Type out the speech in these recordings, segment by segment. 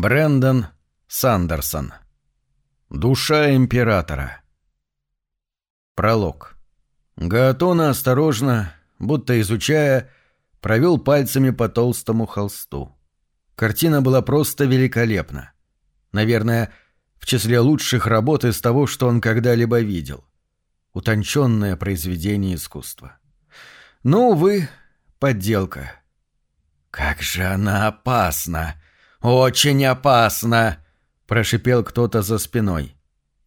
Брэндон Сандерсон. Душа императора. Пролог. Гаатона осторожно, будто изучая, провел пальцами по толстому холсту. Картина была просто великолепна. Наверное, в числе лучших работ из того, что он когда-либо видел. Утонченное произведение искусства. Но, увы, подделка. «Как же она опасна!» «Очень опасно!» — прошипел кто-то за спиной.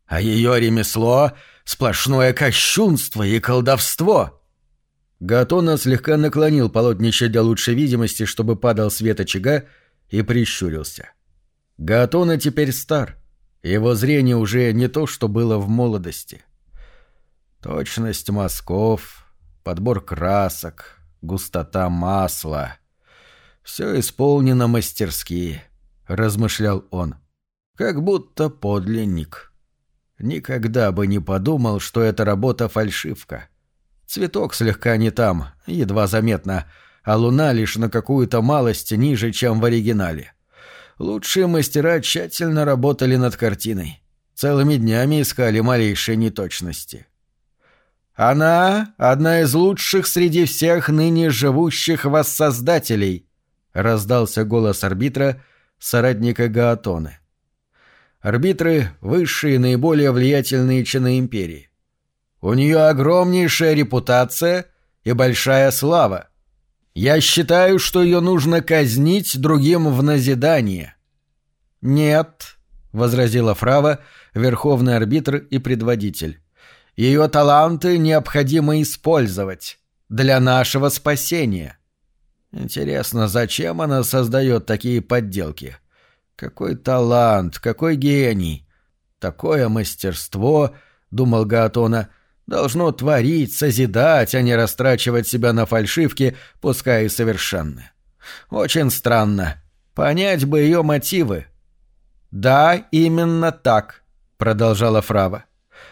«А ее ремесло — сплошное кощунство и колдовство!» Гатона слегка наклонил полотнище для лучшей видимости, чтобы падал свет очага, и прищурился. Гатона теперь стар, его зрение уже не то, что было в молодости. Точность мазков, подбор красок, густота масла — все исполнено мастерски, размышлял он. Как будто подлинник. Никогда бы не подумал, что эта работа фальшивка. Цветок слегка не там, едва заметно, а луна лишь на какую-то малость ниже, чем в оригинале. Лучшие мастера тщательно работали над картиной. Целыми днями искали малейшие неточности. «Она — одна из лучших среди всех ныне живущих воссоздателей», — раздался голос арбитра, соратника Гаатоны. Арбитры — высшие наиболее влиятельные чины империи. У нее огромнейшая репутация и большая слава. Я считаю, что ее нужно казнить другим в назидание. «Нет», — возразила Фрава, верховный арбитр и предводитель. «Ее таланты необходимо использовать для нашего спасения». Интересно, зачем она создает такие подделки? Какой талант, какой гений! Такое мастерство, — думал Гаатона, — должно творить, созидать, а не растрачивать себя на фальшивки, пускай и совершенные. Очень странно. Понять бы ее мотивы. «Да, именно так», — продолжала Фрава.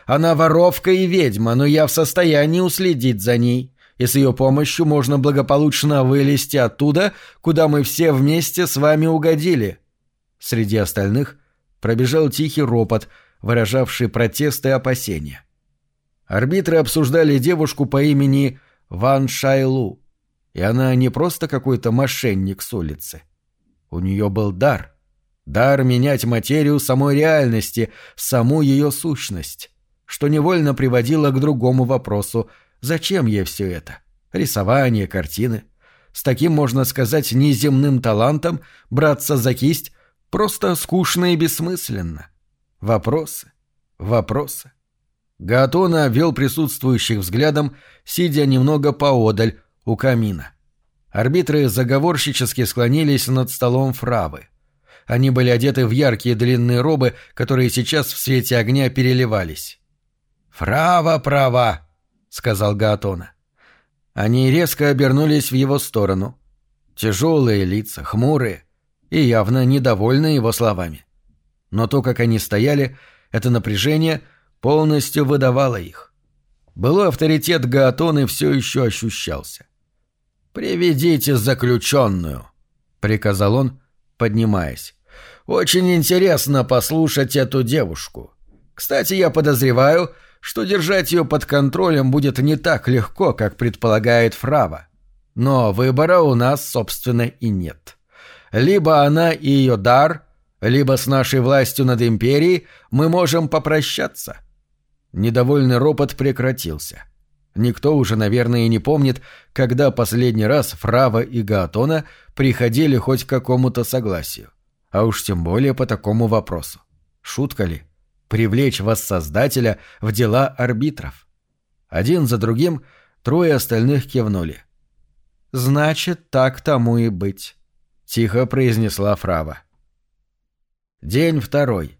«Она воровка и ведьма, но я в состоянии уследить за ней и с ее помощью можно благополучно вылезти оттуда, куда мы все вместе с вами угодили». Среди остальных пробежал тихий ропот, выражавший протест и опасения. Арбитры обсуждали девушку по имени Ван Шайлу, и она не просто какой-то мошенник с улицы. У нее был дар. Дар менять материю самой реальности, саму ее сущность, что невольно приводило к другому вопросу — Зачем ей все это? Рисование, картины. С таким, можно сказать, неземным талантом браться за кисть просто скучно и бессмысленно. Вопросы, вопросы. Гатона вел присутствующих взглядом, сидя немного поодаль, у камина. Арбитры заговорщически склонились над столом фравы. Они были одеты в яркие длинные робы, которые сейчас в свете огня переливались. «Фрава права!» — сказал Гаатона. Они резко обернулись в его сторону. Тяжелые лица, хмурые и явно недовольные его словами. Но то, как они стояли, это напряжение полностью выдавало их. Былой авторитет Гаатоны все еще ощущался. «Приведите заключенную», — приказал он, поднимаясь. «Очень интересно послушать эту девушку. Кстати, я подозреваю, что держать ее под контролем будет не так легко, как предполагает Фрава. Но выбора у нас, собственно, и нет. Либо она и ее дар, либо с нашей властью над империей мы можем попрощаться. Недовольный ропот прекратился. Никто уже, наверное, и не помнит, когда последний раз Фрава и Гаатона приходили хоть к какому-то согласию. А уж тем более по такому вопросу. Шутка ли? Привлечь воссоздателя в дела арбитров. Один за другим трое остальных кивнули. «Значит, так тому и быть», — тихо произнесла Фрава. День второй.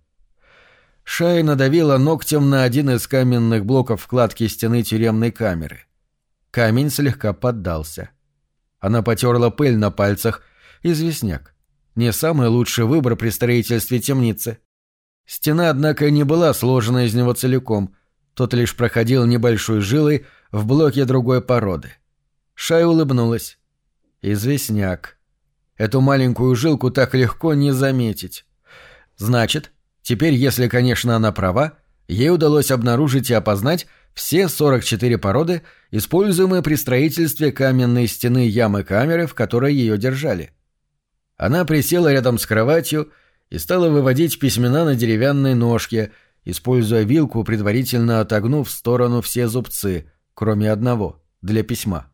Шай надавила ногтем на один из каменных блоков вкладки стены тюремной камеры. Камень слегка поддался. Она потерла пыль на пальцах. Известняк. Не самый лучший выбор при строительстве темницы. Стена, однако, не была сложена из него целиком, тот лишь проходил небольшой жилой в блоке другой породы. Шай улыбнулась. Известняк. Эту маленькую жилку так легко не заметить. Значит, теперь, если, конечно, она права, ей удалось обнаружить и опознать все 44 породы, используемые при строительстве каменной стены ямы камеры, в которой ее держали. Она присела рядом с кроватью и стала выводить письмена на деревянной ножке, используя вилку, предварительно отогнув в сторону все зубцы, кроме одного, для письма.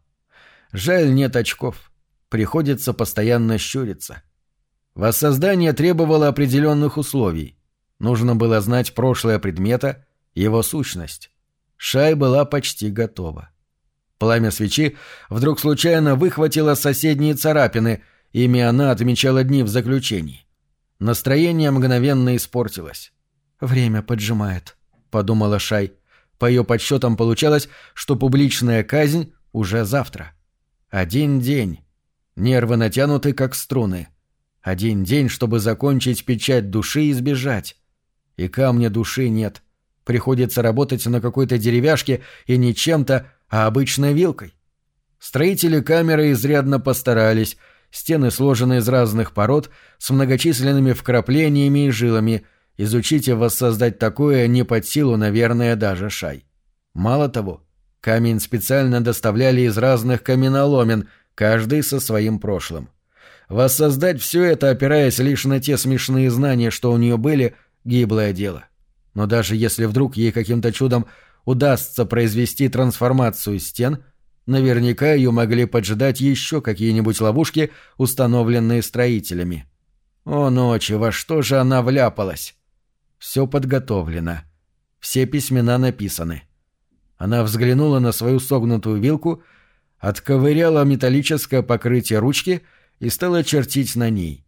Жаль, нет очков. Приходится постоянно щуриться. Воссоздание требовало определенных условий. Нужно было знать прошлое предмета, его сущность. Шай была почти готова. Пламя свечи вдруг случайно выхватило соседние царапины, ими она отмечала дни в заключении. Настроение мгновенно испортилось. «Время поджимает», — подумала Шай. По ее подсчетам получалось, что публичная казнь уже завтра. Один день. Нервы натянуты, как струны. Один день, чтобы закончить печать души и сбежать. И камня души нет. Приходится работать на какой-то деревяшке и не чем-то, а обычной вилкой. Строители камеры изрядно постарались. Стены сложены из разных пород, с многочисленными вкраплениями и жилами. Изучить и воссоздать такое не под силу, наверное, даже шай. Мало того, камень специально доставляли из разных каменоломен, каждый со своим прошлым. Воссоздать все это, опираясь лишь на те смешные знания, что у нее были, гиблое дело. — но даже если вдруг ей каким-то чудом удастся произвести трансформацию стен, наверняка ее могли поджидать еще какие-нибудь ловушки, установленные строителями. О, ночи, во что же она вляпалась? Все подготовлено. Все письмена написаны. Она взглянула на свою согнутую вилку, отковыряла металлическое покрытие ручки и стала чертить на ней.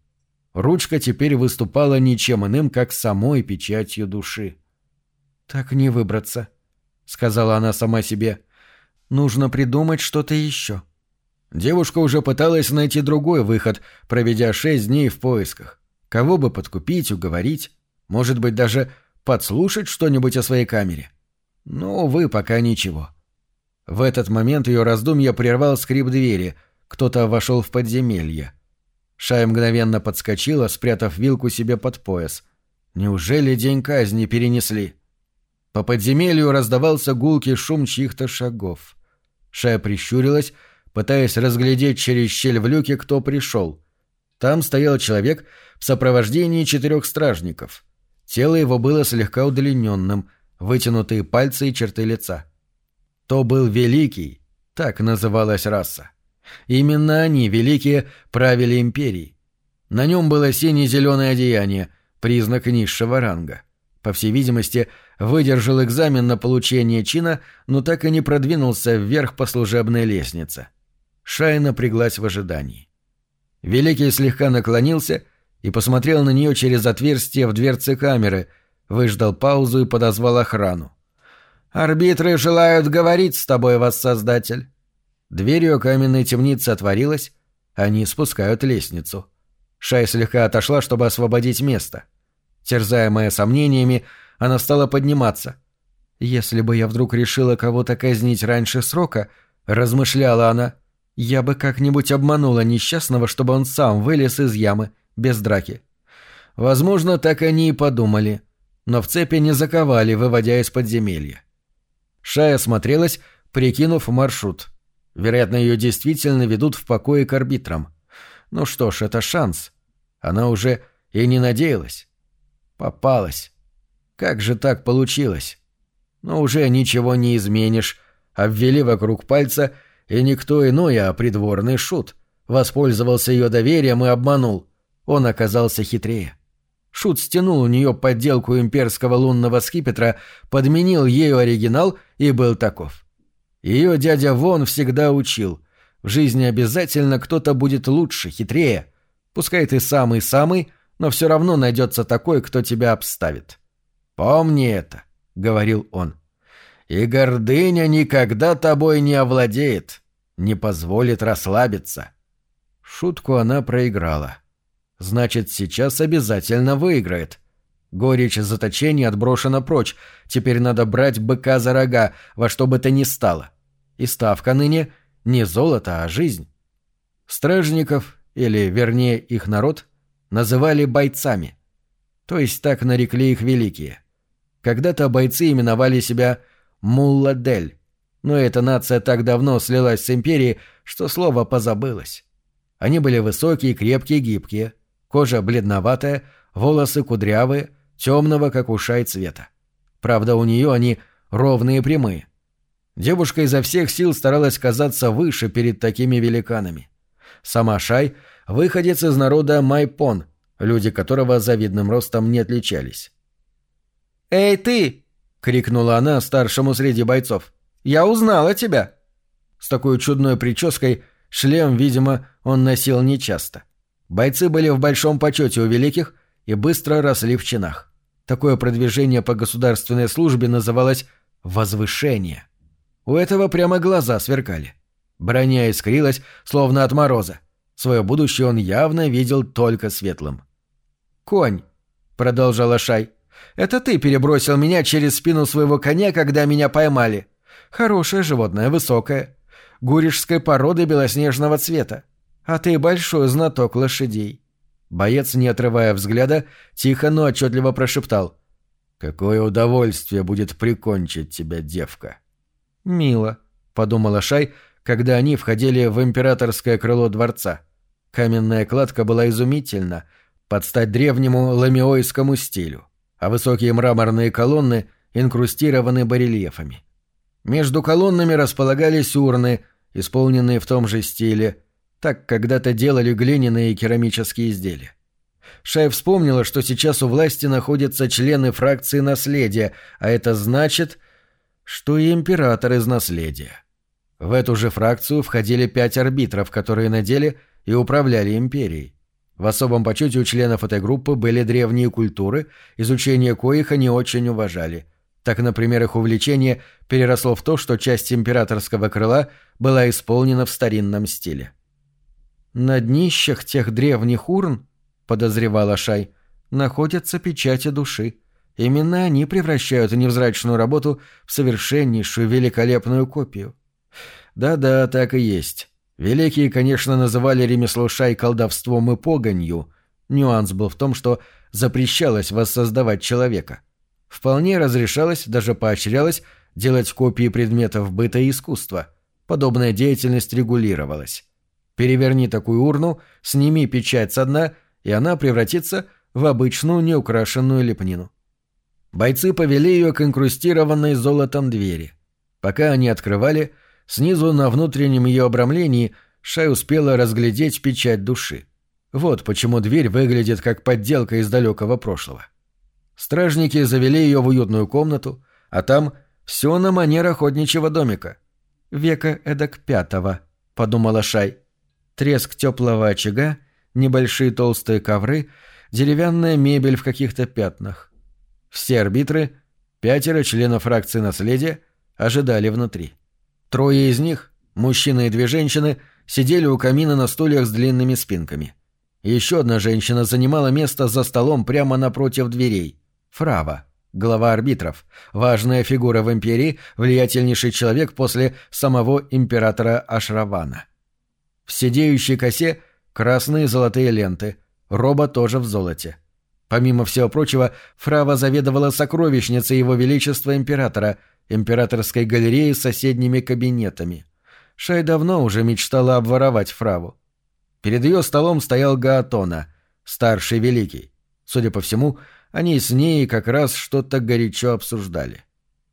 Ручка теперь выступала ничем иным, как самой печатью души. «Так не выбраться», — сказала она сама себе. «Нужно придумать что-то еще». Девушка уже пыталась найти другой выход, проведя шесть дней в поисках. Кого бы подкупить, уговорить, может быть, даже подслушать что-нибудь о своей камере. Но, увы, пока ничего. В этот момент ее раздумья прервал скрип двери. Кто-то вошел в подземелье. Шая мгновенно подскочила, спрятав вилку себе под пояс. Неужели день казни перенесли? По подземелью раздавался гулкий шум чьих-то шагов. Шая прищурилась, пытаясь разглядеть через щель в люке, кто пришел. Там стоял человек в сопровождении четырех стражников. Тело его было слегка удлиненным, вытянутые пальцы и черты лица. То был Великий, так называлась раса. Именно они, великие, правили империей. На нем было сине-зеленое одеяние, признак низшего ранга. По всей видимости, выдержал экзамен на получение чина, но так и не продвинулся вверх по служебной лестнице. Шай напряглась в ожидании. Великий слегка наклонился и посмотрел на нее через отверстие в дверце камеры, выждал паузу и подозвал охрану. «Арбитры желают говорить с тобой, воссоздатель». Дверь ее каменной темницы отворилась, они спускают лестницу. Шай слегка отошла, чтобы освободить место. Терзаемая сомнениями, она стала подниматься. «Если бы я вдруг решила кого-то казнить раньше срока», — размышляла она, — «я бы как-нибудь обманула несчастного, чтобы он сам вылез из ямы, без драки». Возможно, так они и подумали, но в цепи не заковали, выводя из подземелья. Шая смотрелась, прикинув маршрут — Вероятно, ее действительно ведут в покое к арбитрам. Ну что ж, это шанс. Она уже и не надеялась. Попалась. Как же так получилось? Но уже ничего не изменишь. Обвели вокруг пальца, и никто иной, а придворный шут. Воспользовался ее доверием и обманул. Он оказался хитрее. Шут стянул у нее подделку имперского лунного скипетра, подменил ею оригинал и был таков. Ее дядя Вон всегда учил. В жизни обязательно кто-то будет лучше, хитрее. Пускай ты самый-самый, но все равно найдется такой, кто тебя обставит. «Помни это», — говорил он. «И гордыня никогда тобой не овладеет, не позволит расслабиться». Шутку она проиграла. Значит, сейчас обязательно выиграет. Горечь заточения отброшена прочь. Теперь надо брать быка за рога, во что бы то ни стало. И ставка ныне не золото, а жизнь. Стражников, или, вернее, их народ, называли бойцами. То есть так нарекли их великие. Когда-то бойцы именовали себя Мулладель, но эта нация так давно слилась с империей, что слово позабылось. Они были высокие, крепкие, гибкие, кожа бледноватая, волосы кудрявые, темного, как у шай цвета. Правда, у нее они ровные и прямые. Девушка изо всех сил старалась казаться выше перед такими великанами. Сама Шай — выходец из народа Майпон, люди которого завидным ростом не отличались. «Эй, ты!» — крикнула она старшему среди бойцов. «Я узнала тебя!» С такой чудной прической шлем, видимо, он носил нечасто. Бойцы были в большом почете у великих и быстро росли в чинах. Такое продвижение по государственной службе называлось «возвышение». У этого прямо глаза сверкали. Броня искрилась, словно от мороза. Свое будущее он явно видел только светлым. «Конь», — продолжала Шай, — «это ты перебросил меня через спину своего коня, когда меня поймали. Хорошее животное, высокое, гуришской породы белоснежного цвета. А ты большой знаток лошадей. Боец, не отрывая взгляда, тихо, но отчетливо прошептал. «Какое удовольствие будет прикончить тебя, девка!» «Мило», — подумала Шай, когда они входили в императорское крыло дворца. Каменная кладка была изумительна, под стать древнему ламиойскому стилю, а высокие мраморные колонны инкрустированы барельефами. Между колоннами располагались урны, исполненные в том же стиле, так когда-то делали глиняные и керамические изделия. Шай вспомнила, что сейчас у власти находятся члены фракции наследия, а это значит, что и император из наследия. В эту же фракцию входили пять арбитров, которые на деле и управляли империей. В особом почете у членов этой группы были древние культуры, изучение коих они очень уважали. Так, например, их увлечение переросло в то, что часть императорского крыла была исполнена в старинном стиле. На днищах тех древних урн, подозревала Шай, находятся печати души. Именно они превращают невзрачную работу в совершеннейшую великолепную копию. Да-да, так и есть. Великие, конечно, называли ремесло Шай колдовством и погонью. Нюанс был в том, что запрещалось воссоздавать человека. Вполне разрешалось, даже поощрялось, делать копии предметов быта и искусства. Подобная деятельность регулировалась. Переверни такую урну, сними печать со дна, и она превратится в обычную неукрашенную лепнину. Бойцы повели ее к инкрустированной золотом двери. Пока они открывали, снизу на внутреннем ее обрамлении Шай успела разглядеть печать души. Вот почему дверь выглядит как подделка из далекого прошлого. Стражники завели ее в уютную комнату, а там все на манер охотничьего домика. «Века эдак пятого», — подумала Шай треск теплого очага, небольшие толстые ковры, деревянная мебель в каких-то пятнах. Все арбитры, пятеро членов фракции наследия, ожидали внутри. Трое из них, мужчина и две женщины, сидели у камина на стульях с длинными спинками. Еще одна женщина занимала место за столом прямо напротив дверей. Фрава, глава арбитров, важная фигура в империи, влиятельнейший человек после самого императора Ашравана. В сидеющей косе красные золотые ленты, роба тоже в золоте. Помимо всего прочего, Фрава заведовала сокровищницей его величества императора, императорской галереей с соседними кабинетами. Шай давно уже мечтала обворовать Фраву. Перед ее столом стоял Гаатона, старший великий. Судя по всему, они с ней как раз что-то горячо обсуждали.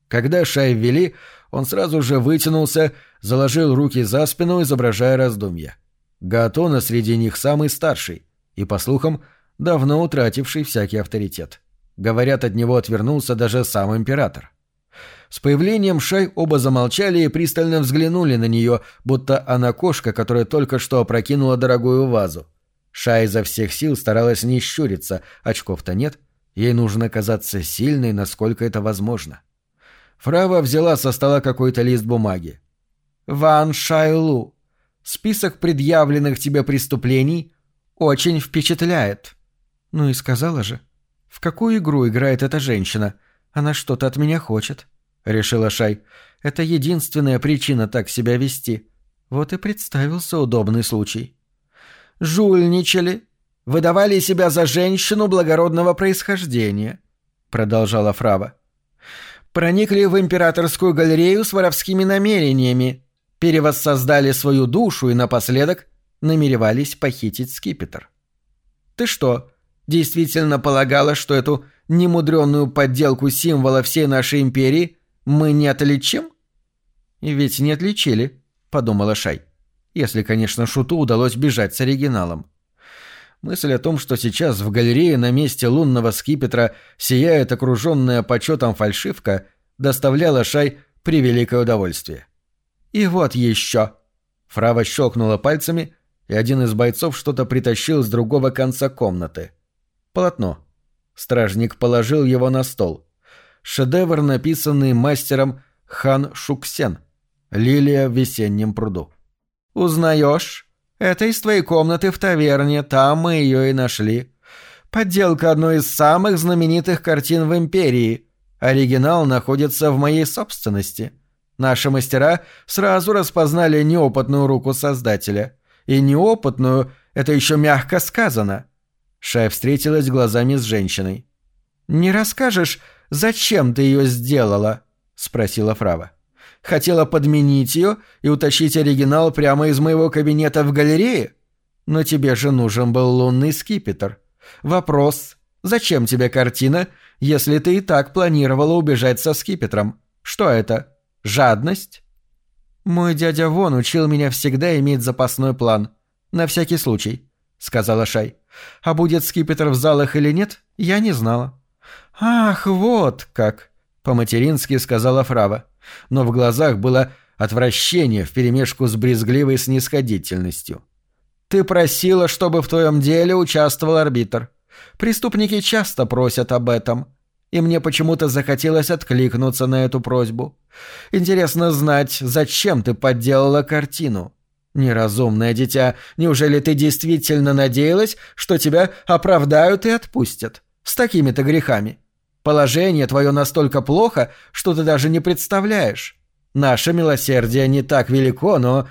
Когда Шай ввели, он сразу же вытянулся, заложил руки за спину, изображая раздумья. Гатона среди них самый старший и, по слухам, давно утративший всякий авторитет. Говорят, от него отвернулся даже сам император. С появлением Шай оба замолчали и пристально взглянули на нее, будто она кошка, которая только что опрокинула дорогую вазу. Шай изо всех сил старалась не щуриться, очков-то нет, ей нужно казаться сильной, насколько это возможно. — Фрава взяла со стола какой-то лист бумаги. «Ван Шайлу, список предъявленных тебе преступлений очень впечатляет». «Ну и сказала же. В какую игру играет эта женщина? Она что-то от меня хочет», — решила Шай. «Это единственная причина так себя вести. Вот и представился удобный случай». «Жульничали», выдавали себя за женщину благородного происхождения», — продолжала Фрава. «Проникли в императорскую галерею с воровскими намерениями, перевоссоздали свою душу и напоследок намеревались похитить скипетр. Ты что, действительно полагала, что эту немудренную подделку символа всей нашей империи мы не отличим? Ведь не отличили, подумала Шай. Если, конечно, Шуту удалось бежать с оригиналом. Мысль о том, что сейчас в галерее на месте лунного скипетра сияет окруженная почетом фальшивка, доставляла Шай превеликое удовольствие. «И вот еще!» Фрава щелкнула пальцами, и один из бойцов что-то притащил с другого конца комнаты. Полотно. Стражник положил его на стол. Шедевр, написанный мастером Хан Шуксен. «Лилия в весеннем пруду». «Узнаешь? Это из твоей комнаты в таверне, там мы ее и нашли. Подделка одной из самых знаменитых картин в Империи. Оригинал находится в моей собственности. Наши мастера сразу распознали неопытную руку создателя. И неопытную — это еще мягко сказано». Шай встретилась глазами с женщиной. «Не расскажешь, зачем ты ее сделала?» — спросила Фрава. «Хотела подменить ее и утащить оригинал прямо из моего кабинета в галерее? Но тебе же нужен был лунный скипетр. Вопрос, зачем тебе картина, если ты и так планировала убежать со скипетром? Что это? Жадность?» «Мой дядя Вон учил меня всегда иметь запасной план. На всякий случай», — сказала Шай. «А будет скипетр в залах или нет, я не знала». «Ах, вот как!» — по-матерински сказала Фрава. Но в глазах было отвращение вперемешку с брезгливой снисходительностью. «Ты просила, чтобы в твоем деле участвовал арбитр. Преступники часто просят об этом и мне почему-то захотелось откликнуться на эту просьбу. Интересно знать, зачем ты подделала картину. Неразумное дитя, неужели ты действительно надеялась, что тебя оправдают и отпустят? С такими-то грехами. Положение твое настолько плохо, что ты даже не представляешь. Наше милосердие не так велико, но...»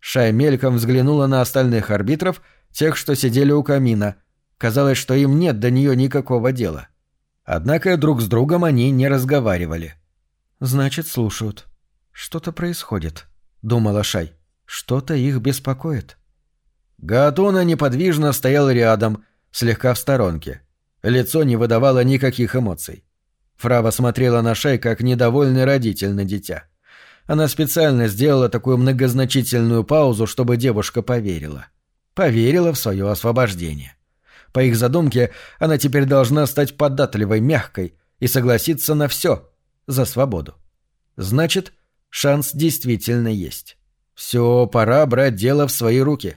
Шай мельком взглянула на остальных арбитров, тех, что сидели у камина. Казалось, что им нет до нее никакого дела. — Однако друг с другом они не разговаривали. «Значит, слушают. Что-то происходит», — думала Шай. «Что-то их беспокоит». Гаатона неподвижно стоял рядом, слегка в сторонке. Лицо не выдавало никаких эмоций. Фрава смотрела на Шай, как недовольный родитель на дитя. Она специально сделала такую многозначительную паузу, чтобы девушка поверила. Поверила в свое освобождение. По их задумке, она теперь должна стать податливой, мягкой и согласиться на все за свободу. Значит, шанс действительно есть. Все, пора брать дело в свои руки.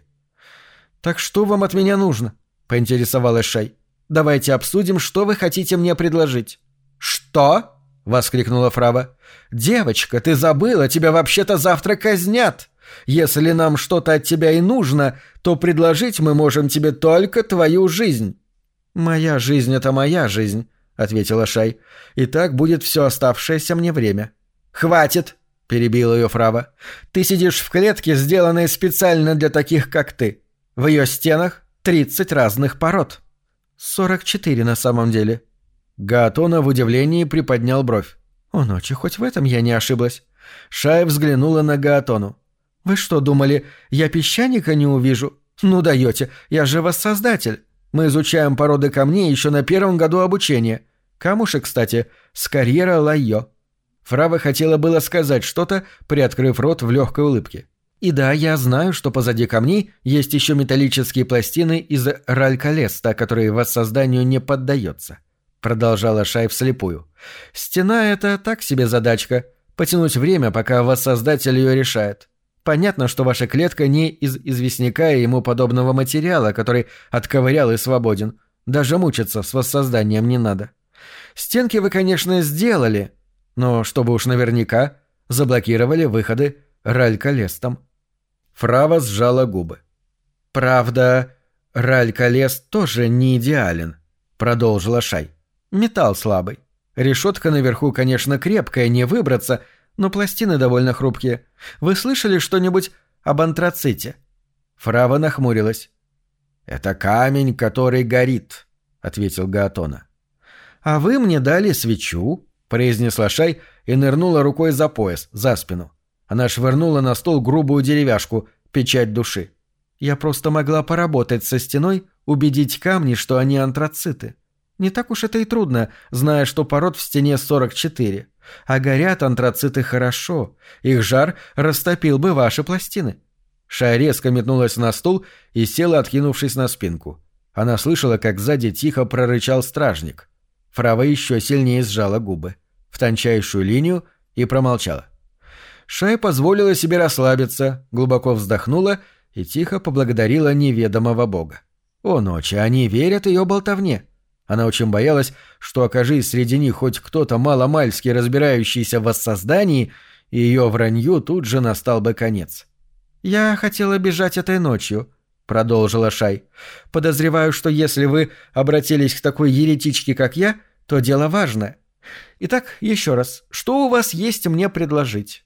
«Так что вам от меня нужно?» — поинтересовалась Шай. «Давайте обсудим, что вы хотите мне предложить». «Что?» — воскликнула Фрава. «Девочка, ты забыла, тебя вообще-то завтра казнят!» Если нам что-то от тебя и нужно, то предложить мы можем тебе только твою жизнь». «Моя жизнь — это моя жизнь», — ответила Шай. «И так будет все оставшееся мне время». «Хватит!» — перебила ее Фрава. «Ты сидишь в клетке, сделанной специально для таких, как ты. В ее стенах тридцать разных пород». «Сорок четыре на самом деле». Гаатона в удивлении приподнял бровь. «О, ночи, хоть в этом я не ошиблась». Шай взглянула на Гаатону. «Вы что, думали, я песчаника не увижу? Ну даете, я же воссоздатель. Мы изучаем породы камней еще на первом году обучения. Камушек, кстати, с карьера Лайо». Фрава хотела было сказать что-то, приоткрыв рот в легкой улыбке. «И да, я знаю, что позади камней есть еще металлические пластины из ралькалеста, которые воссозданию не поддается», — продолжала Шай вслепую. «Стена — это так себе задачка. Потянуть время, пока воссоздатель ее решает. Понятно, что ваша клетка не из известняка и ему подобного материала, который отковырял и свободен. Даже мучиться с воссозданием не надо. Стенки вы, конечно, сделали, но чтобы уж наверняка, заблокировали выходы ралькалестом. Фрава сжала губы. «Правда, ралькалест тоже не идеален», — продолжила Шай. «Металл слабый. Решетка наверху, конечно, крепкая, не выбраться — но пластины довольно хрупкие. Вы слышали что-нибудь об антраците?» Фрава нахмурилась. «Это камень, который горит», — ответил Гаатона. «А вы мне дали свечу», — произнесла Шай и нырнула рукой за пояс, за спину. Она швырнула на стол грубую деревяшку, печать души. «Я просто могла поработать со стеной, убедить камни, что они антрациты. Не так уж это и трудно, зная, что пород в стене 44. А горят антрациты хорошо. Их жар растопил бы ваши пластины. Шая резко метнулась на стул и села, откинувшись на спинку. Она слышала, как сзади тихо прорычал стражник. Фрава еще сильнее сжала губы. В тончайшую линию и промолчала. Шая позволила себе расслабиться, глубоко вздохнула и тихо поблагодарила неведомого бога. О, ночи, они верят ее болтовне. Она очень боялась, что окажись среди них хоть кто-то маломальски разбирающийся в воссоздании, и ее вранью тут же настал бы конец. «Я хотела бежать этой ночью», — продолжила Шай. «Подозреваю, что если вы обратились к такой еретичке, как я, то дело важное. Итак, еще раз, что у вас есть мне предложить?»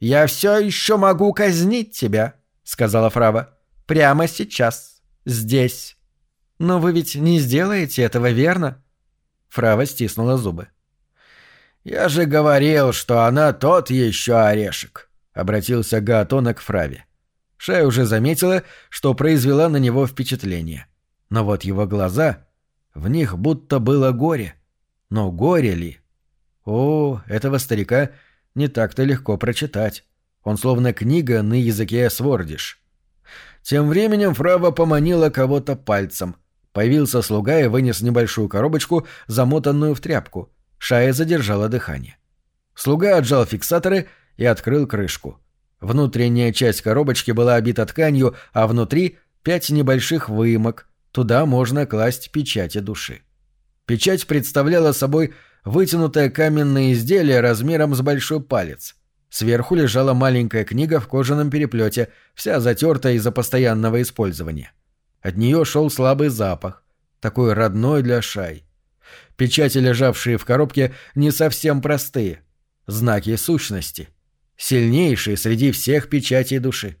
«Я все еще могу казнить тебя», — сказала Фрава. «Прямо сейчас. Здесь». «Но вы ведь не сделаете этого, верно?» Фрава стиснула зубы. «Я же говорил, что она тот еще орешек», — обратился Гаатона к Фраве. Шая уже заметила, что произвела на него впечатление. Но вот его глаза, в них будто было горе. Но горе ли? О, этого старика не так-то легко прочитать. Он словно книга на языке свордиш. Тем временем Фрава поманила кого-то пальцем — Появился слуга и вынес небольшую коробочку, замотанную в тряпку. Шая задержала дыхание. Слуга отжал фиксаторы и открыл крышку. Внутренняя часть коробочки была обита тканью, а внутри пять небольших выемок. Туда можно класть печати души. Печать представляла собой вытянутое каменное изделие размером с большой палец. Сверху лежала маленькая книга в кожаном переплете, вся затертая из-за постоянного использования. От нее шел слабый запах, такой родной для шай. Печати, лежавшие в коробке, не совсем простые. Знаки сущности. Сильнейшие среди всех печатей души.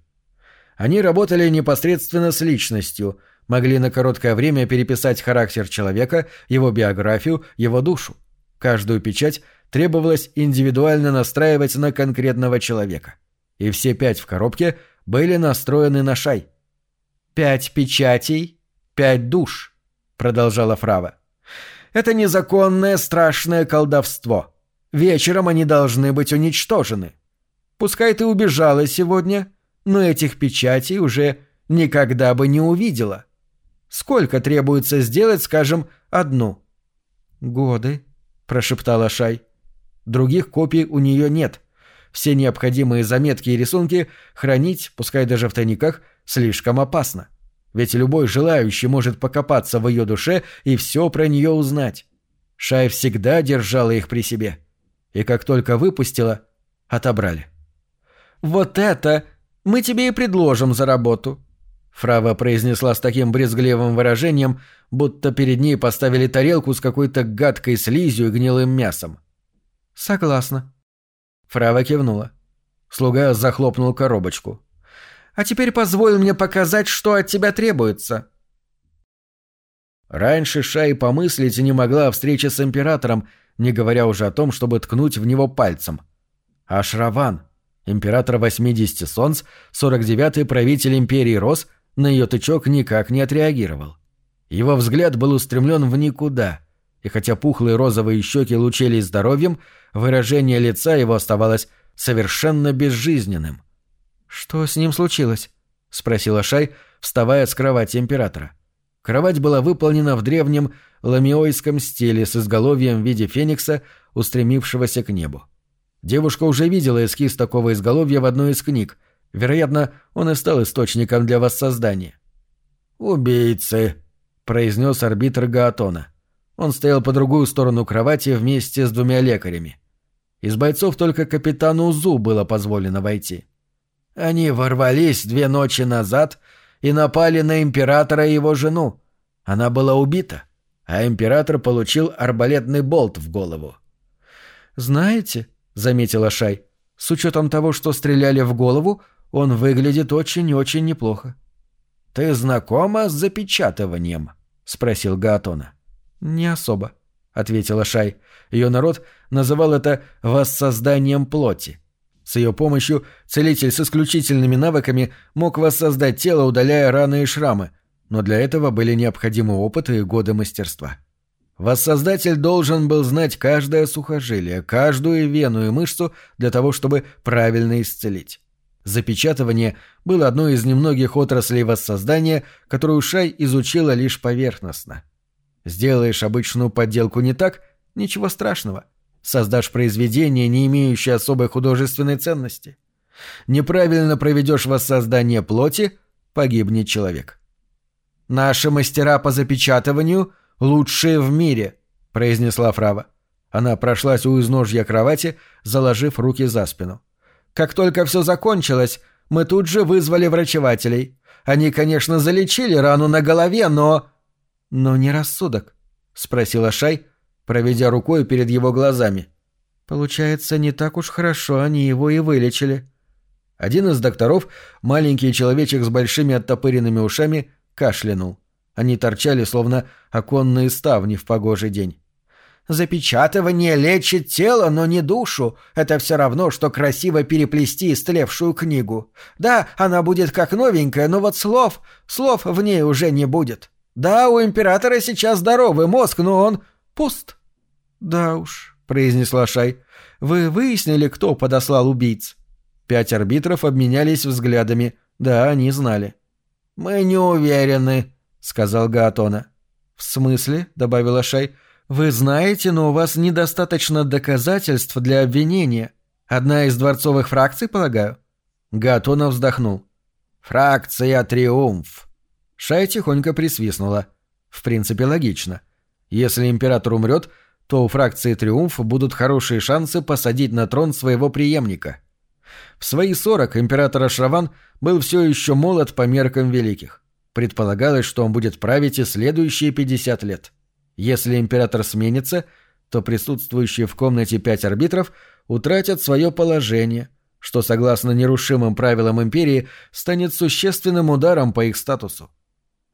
Они работали непосредственно с личностью, могли на короткое время переписать характер человека, его биографию, его душу. Каждую печать требовалось индивидуально настраивать на конкретного человека. И все пять в коробке были настроены на шай – «Пять печатей, пять душ», — продолжала Фрава. «Это незаконное страшное колдовство. Вечером они должны быть уничтожены. Пускай ты убежала сегодня, но этих печатей уже никогда бы не увидела. Сколько требуется сделать, скажем, одну?» «Годы», — прошептала Шай. «Других копий у нее нет. Все необходимые заметки и рисунки хранить, пускай даже в тайниках, — слишком опасно. Ведь любой желающий может покопаться в ее душе и все про нее узнать. Шай всегда держала их при себе. И как только выпустила, отобрали. «Вот это мы тебе и предложим за работу», — Фрава произнесла с таким брезгливым выражением, будто перед ней поставили тарелку с какой-то гадкой слизью и гнилым мясом. «Согласна». Фрава кивнула. Слуга захлопнул коробочку. А теперь позволь мне показать, что от тебя требуется». Раньше Шай помыслить не могла о встрече с императором, не говоря уже о том, чтобы ткнуть в него пальцем. А Шраван, император 80 солнц, 49-й правитель империи Рос, на ее тычок никак не отреагировал. Его взгляд был устремлен в никуда, и хотя пухлые розовые щеки лучились здоровьем, выражение лица его оставалось совершенно безжизненным. «Что с ним случилось?» — спросила Шай, вставая с кровати императора. Кровать была выполнена в древнем ламиойском стиле с изголовьем в виде феникса, устремившегося к небу. Девушка уже видела эскиз такого изголовья в одной из книг. Вероятно, он и стал источником для воссоздания. «Убийцы», — произнес арбитр Гаатона. Он стоял по другую сторону кровати вместе с двумя лекарями. Из бойцов только капитану Зу было позволено войти. Они ворвались две ночи назад и напали на императора и его жену. Она была убита, а император получил арбалетный болт в голову. «Знаете», — заметила Шай, — «с учетом того, что стреляли в голову, он выглядит очень и очень неплохо». «Ты знакома с запечатыванием?» — спросил Гаатона. «Не особо», — ответила Шай. Ее народ называл это «воссозданием плоти». С ее помощью целитель с исключительными навыками мог воссоздать тело, удаляя раны и шрамы, но для этого были необходимы опыт и годы мастерства. Воссоздатель должен был знать каждое сухожилие, каждую вену и мышцу для того, чтобы правильно исцелить. Запечатывание было одной из немногих отраслей воссоздания, которую Шай изучила лишь поверхностно. Сделаешь обычную подделку не так — ничего страшного. Создашь произведение, не имеющее особой художественной ценности. Неправильно проведешь воссоздание плоти — погибнет человек. «Наши мастера по запечатыванию лучшие в мире», — произнесла Фрава. Она прошлась у изножья кровати, заложив руки за спину. Как только все закончилось, мы тут же вызвали врачевателей. Они, конечно, залечили рану на голове, но... Но не рассудок, спросила Шай, проведя рукой перед его глазами. Получается, не так уж хорошо они его и вылечили. Один из докторов, маленький человечек с большими оттопыренными ушами, кашлянул. Они торчали, словно оконные ставни в погожий день. Запечатывание лечит тело, но не душу. Это все равно, что красиво переплести истлевшую книгу. Да, она будет как новенькая, но вот слов, слов в ней уже не будет. Да, у императора сейчас здоровый мозг, но он пуст. Да уж, произнесла Шай. Вы выяснили, кто подослал убийц? Пять арбитров обменялись взглядами. Да, они знали. Мы не уверены, сказал Гаатона. В смысле? добавила Шай. — «Вы знаете, но у вас недостаточно доказательств для обвинения. Одна из дворцовых фракций, полагаю?» Гатонов вздохнул. «Фракция «Триумф». Шай тихонько присвистнула. В принципе, логично. Если император умрет, то у фракции «Триумф» будут хорошие шансы посадить на трон своего преемника. В свои сорок император Ашраван был все еще молод по меркам великих. Предполагалось, что он будет править и следующие пятьдесят лет. Если император сменится, то присутствующие в комнате пять арбитров утратят свое положение, что, согласно нерушимым правилам империи, станет существенным ударом по их статусу.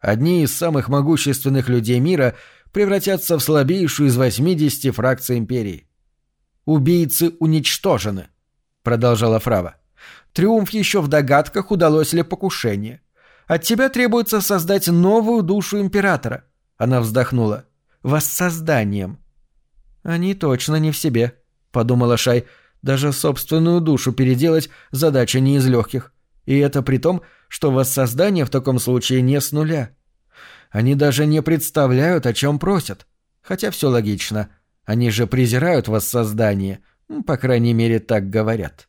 Одни из самых могущественных людей мира превратятся в слабейшую из 80 фракций империи. «Убийцы уничтожены», — продолжала Фрава. «Триумф еще в догадках, удалось ли покушение. От тебя требуется создать новую душу императора». Она вздохнула воссозданием. «Они точно не в себе», — подумала Шай. «Даже собственную душу переделать — задача не из легких. И это при том, что воссоздание в таком случае не с нуля. Они даже не представляют, о чем просят. Хотя все логично. Они же презирают воссоздание. По крайней мере, так говорят.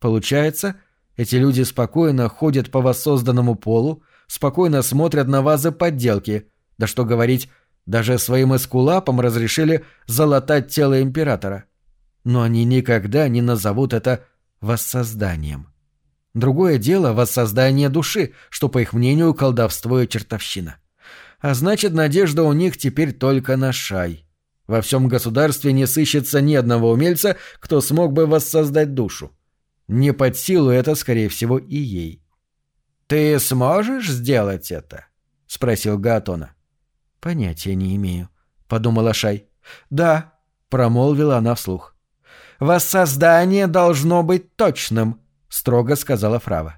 Получается, эти люди спокойно ходят по воссозданному полу, спокойно смотрят на вазы подделки. Да что говорить, даже своим эскулапам разрешили залатать тело императора. Но они никогда не назовут это воссозданием. Другое дело — воссоздание души, что, по их мнению, колдовство и чертовщина. А значит, надежда у них теперь только на шай. Во всем государстве не сыщется ни одного умельца, кто смог бы воссоздать душу. Не под силу это, скорее всего, и ей. «Ты сможешь сделать это?» — спросил Гатона. «Понятия не имею», — подумала Шай. «Да», — промолвила она вслух. «Воссоздание должно быть точным», — строго сказала Фрава.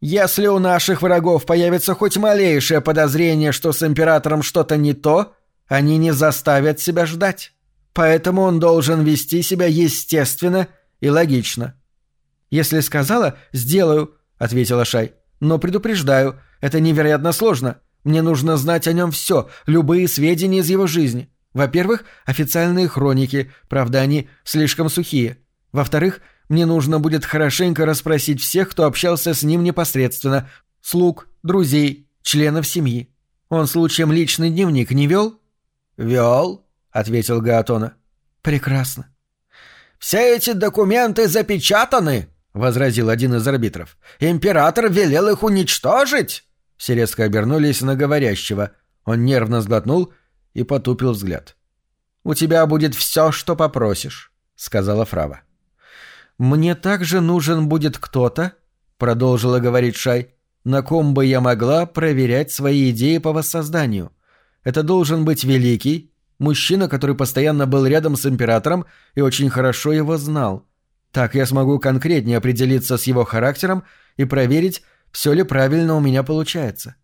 «Если у наших врагов появится хоть малейшее подозрение, что с императором что-то не то, они не заставят себя ждать. Поэтому он должен вести себя естественно и логично». «Если сказала, сделаю», — ответила Шай. «Но предупреждаю, это невероятно сложно. Мне нужно знать о нем все, любые сведения из его жизни. Во-первых, официальные хроники, правда, они слишком сухие. Во-вторых, мне нужно будет хорошенько расспросить всех, кто общался с ним непосредственно. Слуг, друзей, членов семьи. Он случаем личный дневник не вел? «Вел», — ответил Гаатона. «Прекрасно». «Все эти документы запечатаны», — возразил один из арбитров. «Император велел их уничтожить». Все резко обернулись на говорящего. Он нервно сглотнул и потупил взгляд. «У тебя будет все, что попросишь», — сказала Фрава. «Мне также нужен будет кто-то», — продолжила говорить Шай, на ком бы я могла проверять свои идеи по воссозданию. Это должен быть великий, мужчина, который постоянно был рядом с императором и очень хорошо его знал. Так я смогу конкретнее определиться с его характером и проверить, все ли правильно у меня получается.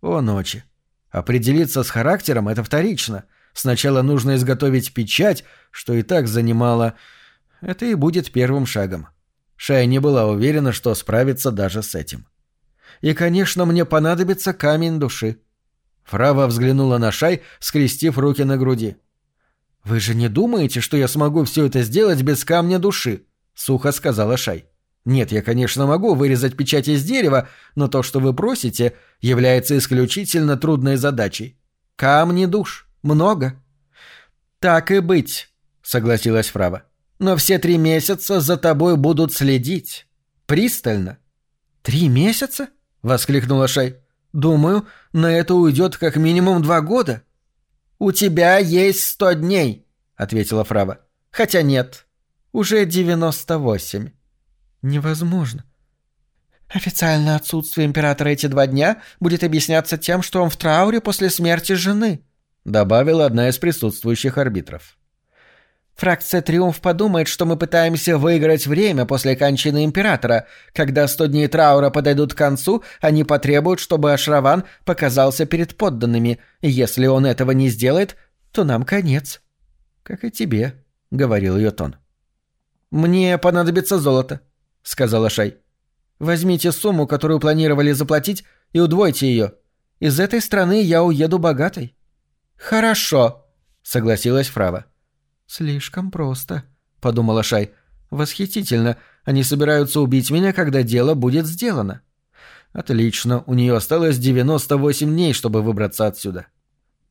О, ночи. Определиться с характером — это вторично. Сначала нужно изготовить печать, что и так занимало... Это и будет первым шагом. Шая не была уверена, что справится даже с этим. И, конечно, мне понадобится камень души. Фрава взглянула на Шай, скрестив руки на груди. «Вы же не думаете, что я смогу все это сделать без камня души?» — сухо сказала Шай. «Нет, я, конечно, могу вырезать печать из дерева, но то, что вы просите, является исключительно трудной задачей. Камни душ. Много». «Так и быть», — согласилась Фрава. «Но все три месяца за тобой будут следить. Пристально». «Три месяца?» — воскликнула Шай. «Думаю, на это уйдет как минимум два года». «У тебя есть сто дней», — ответила Фрава. «Хотя нет, уже девяносто восемь». «Невозможно». «Официальное отсутствие императора эти два дня будет объясняться тем, что он в трауре после смерти жены», — добавила одна из присутствующих арбитров. Фракция «Триумф» подумает, что мы пытаемся выиграть время после кончины Императора. Когда сто дней траура подойдут к концу, они потребуют, чтобы Ашраван показался перед подданными. И если он этого не сделает, то нам конец. «Как и тебе», — говорил ее тон. «Мне понадобится золото», — сказала Шай. «Возьмите сумму, которую планировали заплатить, и удвойте ее. Из этой страны я уеду богатой». «Хорошо», — согласилась Фрава. «Слишком просто», — подумала Шай. «Восхитительно. Они собираются убить меня, когда дело будет сделано». «Отлично. У нее осталось 98 дней, чтобы выбраться отсюда».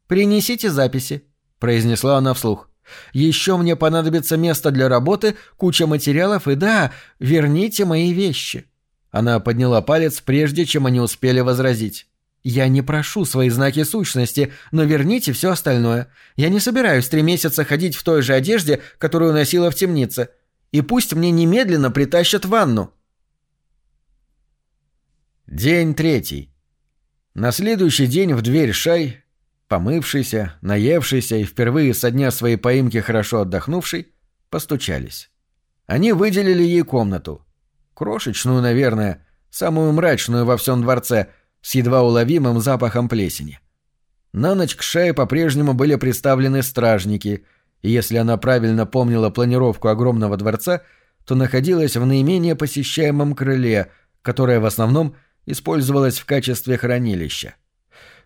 «Принесите записи», — произнесла она вслух. «Еще мне понадобится место для работы, куча материалов и, да, верните мои вещи». Она подняла палец, прежде чем они успели возразить. «Я не прошу свои знаки сущности, но верните все остальное. Я не собираюсь три месяца ходить в той же одежде, которую носила в темнице. И пусть мне немедленно притащат ванну». День третий. На следующий день в дверь Шай, помывшийся, наевшийся и впервые со дня своей поимки хорошо отдохнувший, постучались. Они выделили ей комнату. Крошечную, наверное, самую мрачную во всем дворце — с едва уловимым запахом плесени. На ночь к шее по-прежнему были приставлены стражники, и если она правильно помнила планировку огромного дворца, то находилась в наименее посещаемом крыле, которое в основном использовалось в качестве хранилища.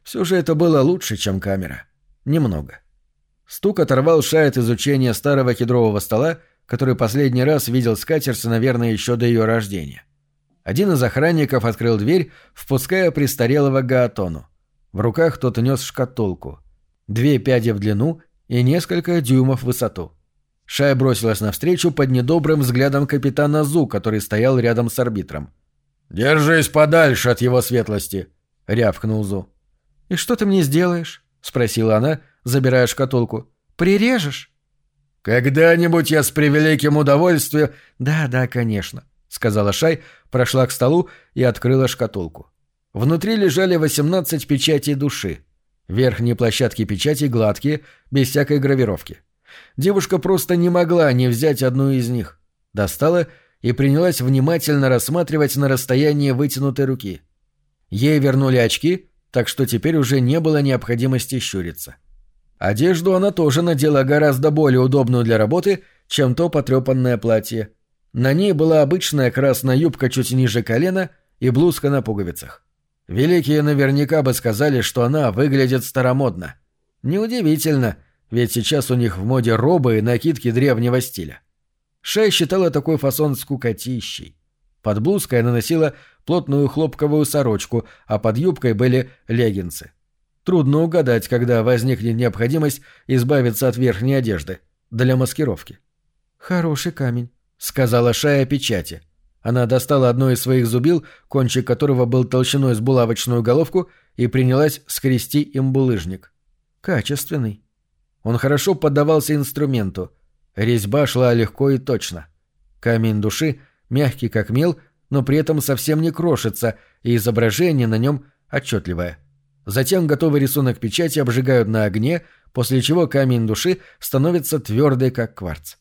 Все же это было лучше, чем камера. Немного. Стук оторвал Шай от изучения старого кедрового стола, который последний раз видел Скатерса, наверное, еще до ее рождения. Один из охранников открыл дверь, впуская престарелого Гаатону. В руках тот нес шкатулку. Две пяди в длину и несколько дюймов в высоту. Шая бросилась навстречу под недобрым взглядом капитана Зу, который стоял рядом с арбитром. «Держись подальше от его светлости!» — рявкнул Зу. «И что ты мне сделаешь?» — спросила она, забирая шкатулку. «Прирежешь?» «Когда-нибудь я с превеликим удовольствием...» «Да, да, конечно», — сказала Шай, прошла к столу и открыла шкатулку. Внутри лежали 18 печатей души. Верхние площадки печатей гладкие, без всякой гравировки. Девушка просто не могла не взять одну из них. Достала и принялась внимательно рассматривать на расстоянии вытянутой руки. Ей вернули очки, так что теперь уже не было необходимости щуриться. Одежду она тоже надела гораздо более удобную для работы, чем то потрепанное платье, на ней была обычная красная юбка чуть ниже колена и блузка на пуговицах. Великие наверняка бы сказали, что она выглядит старомодно. Неудивительно, ведь сейчас у них в моде робы и накидки древнего стиля. Шей считала такой фасон скукотищей. Под блузкой она носила плотную хлопковую сорочку, а под юбкой были леггинсы. Трудно угадать, когда возникнет необходимость избавиться от верхней одежды для маскировки. «Хороший камень», — сказала Шая печати. Она достала одно из своих зубил, кончик которого был толщиной с булавочную головку, и принялась скрести им булыжник. Качественный. Он хорошо поддавался инструменту. Резьба шла легко и точно. Камень души, мягкий как мел, но при этом совсем не крошится, и изображение на нем отчетливое. Затем готовый рисунок печати обжигают на огне, после чего камень души становится твердой, как кварц.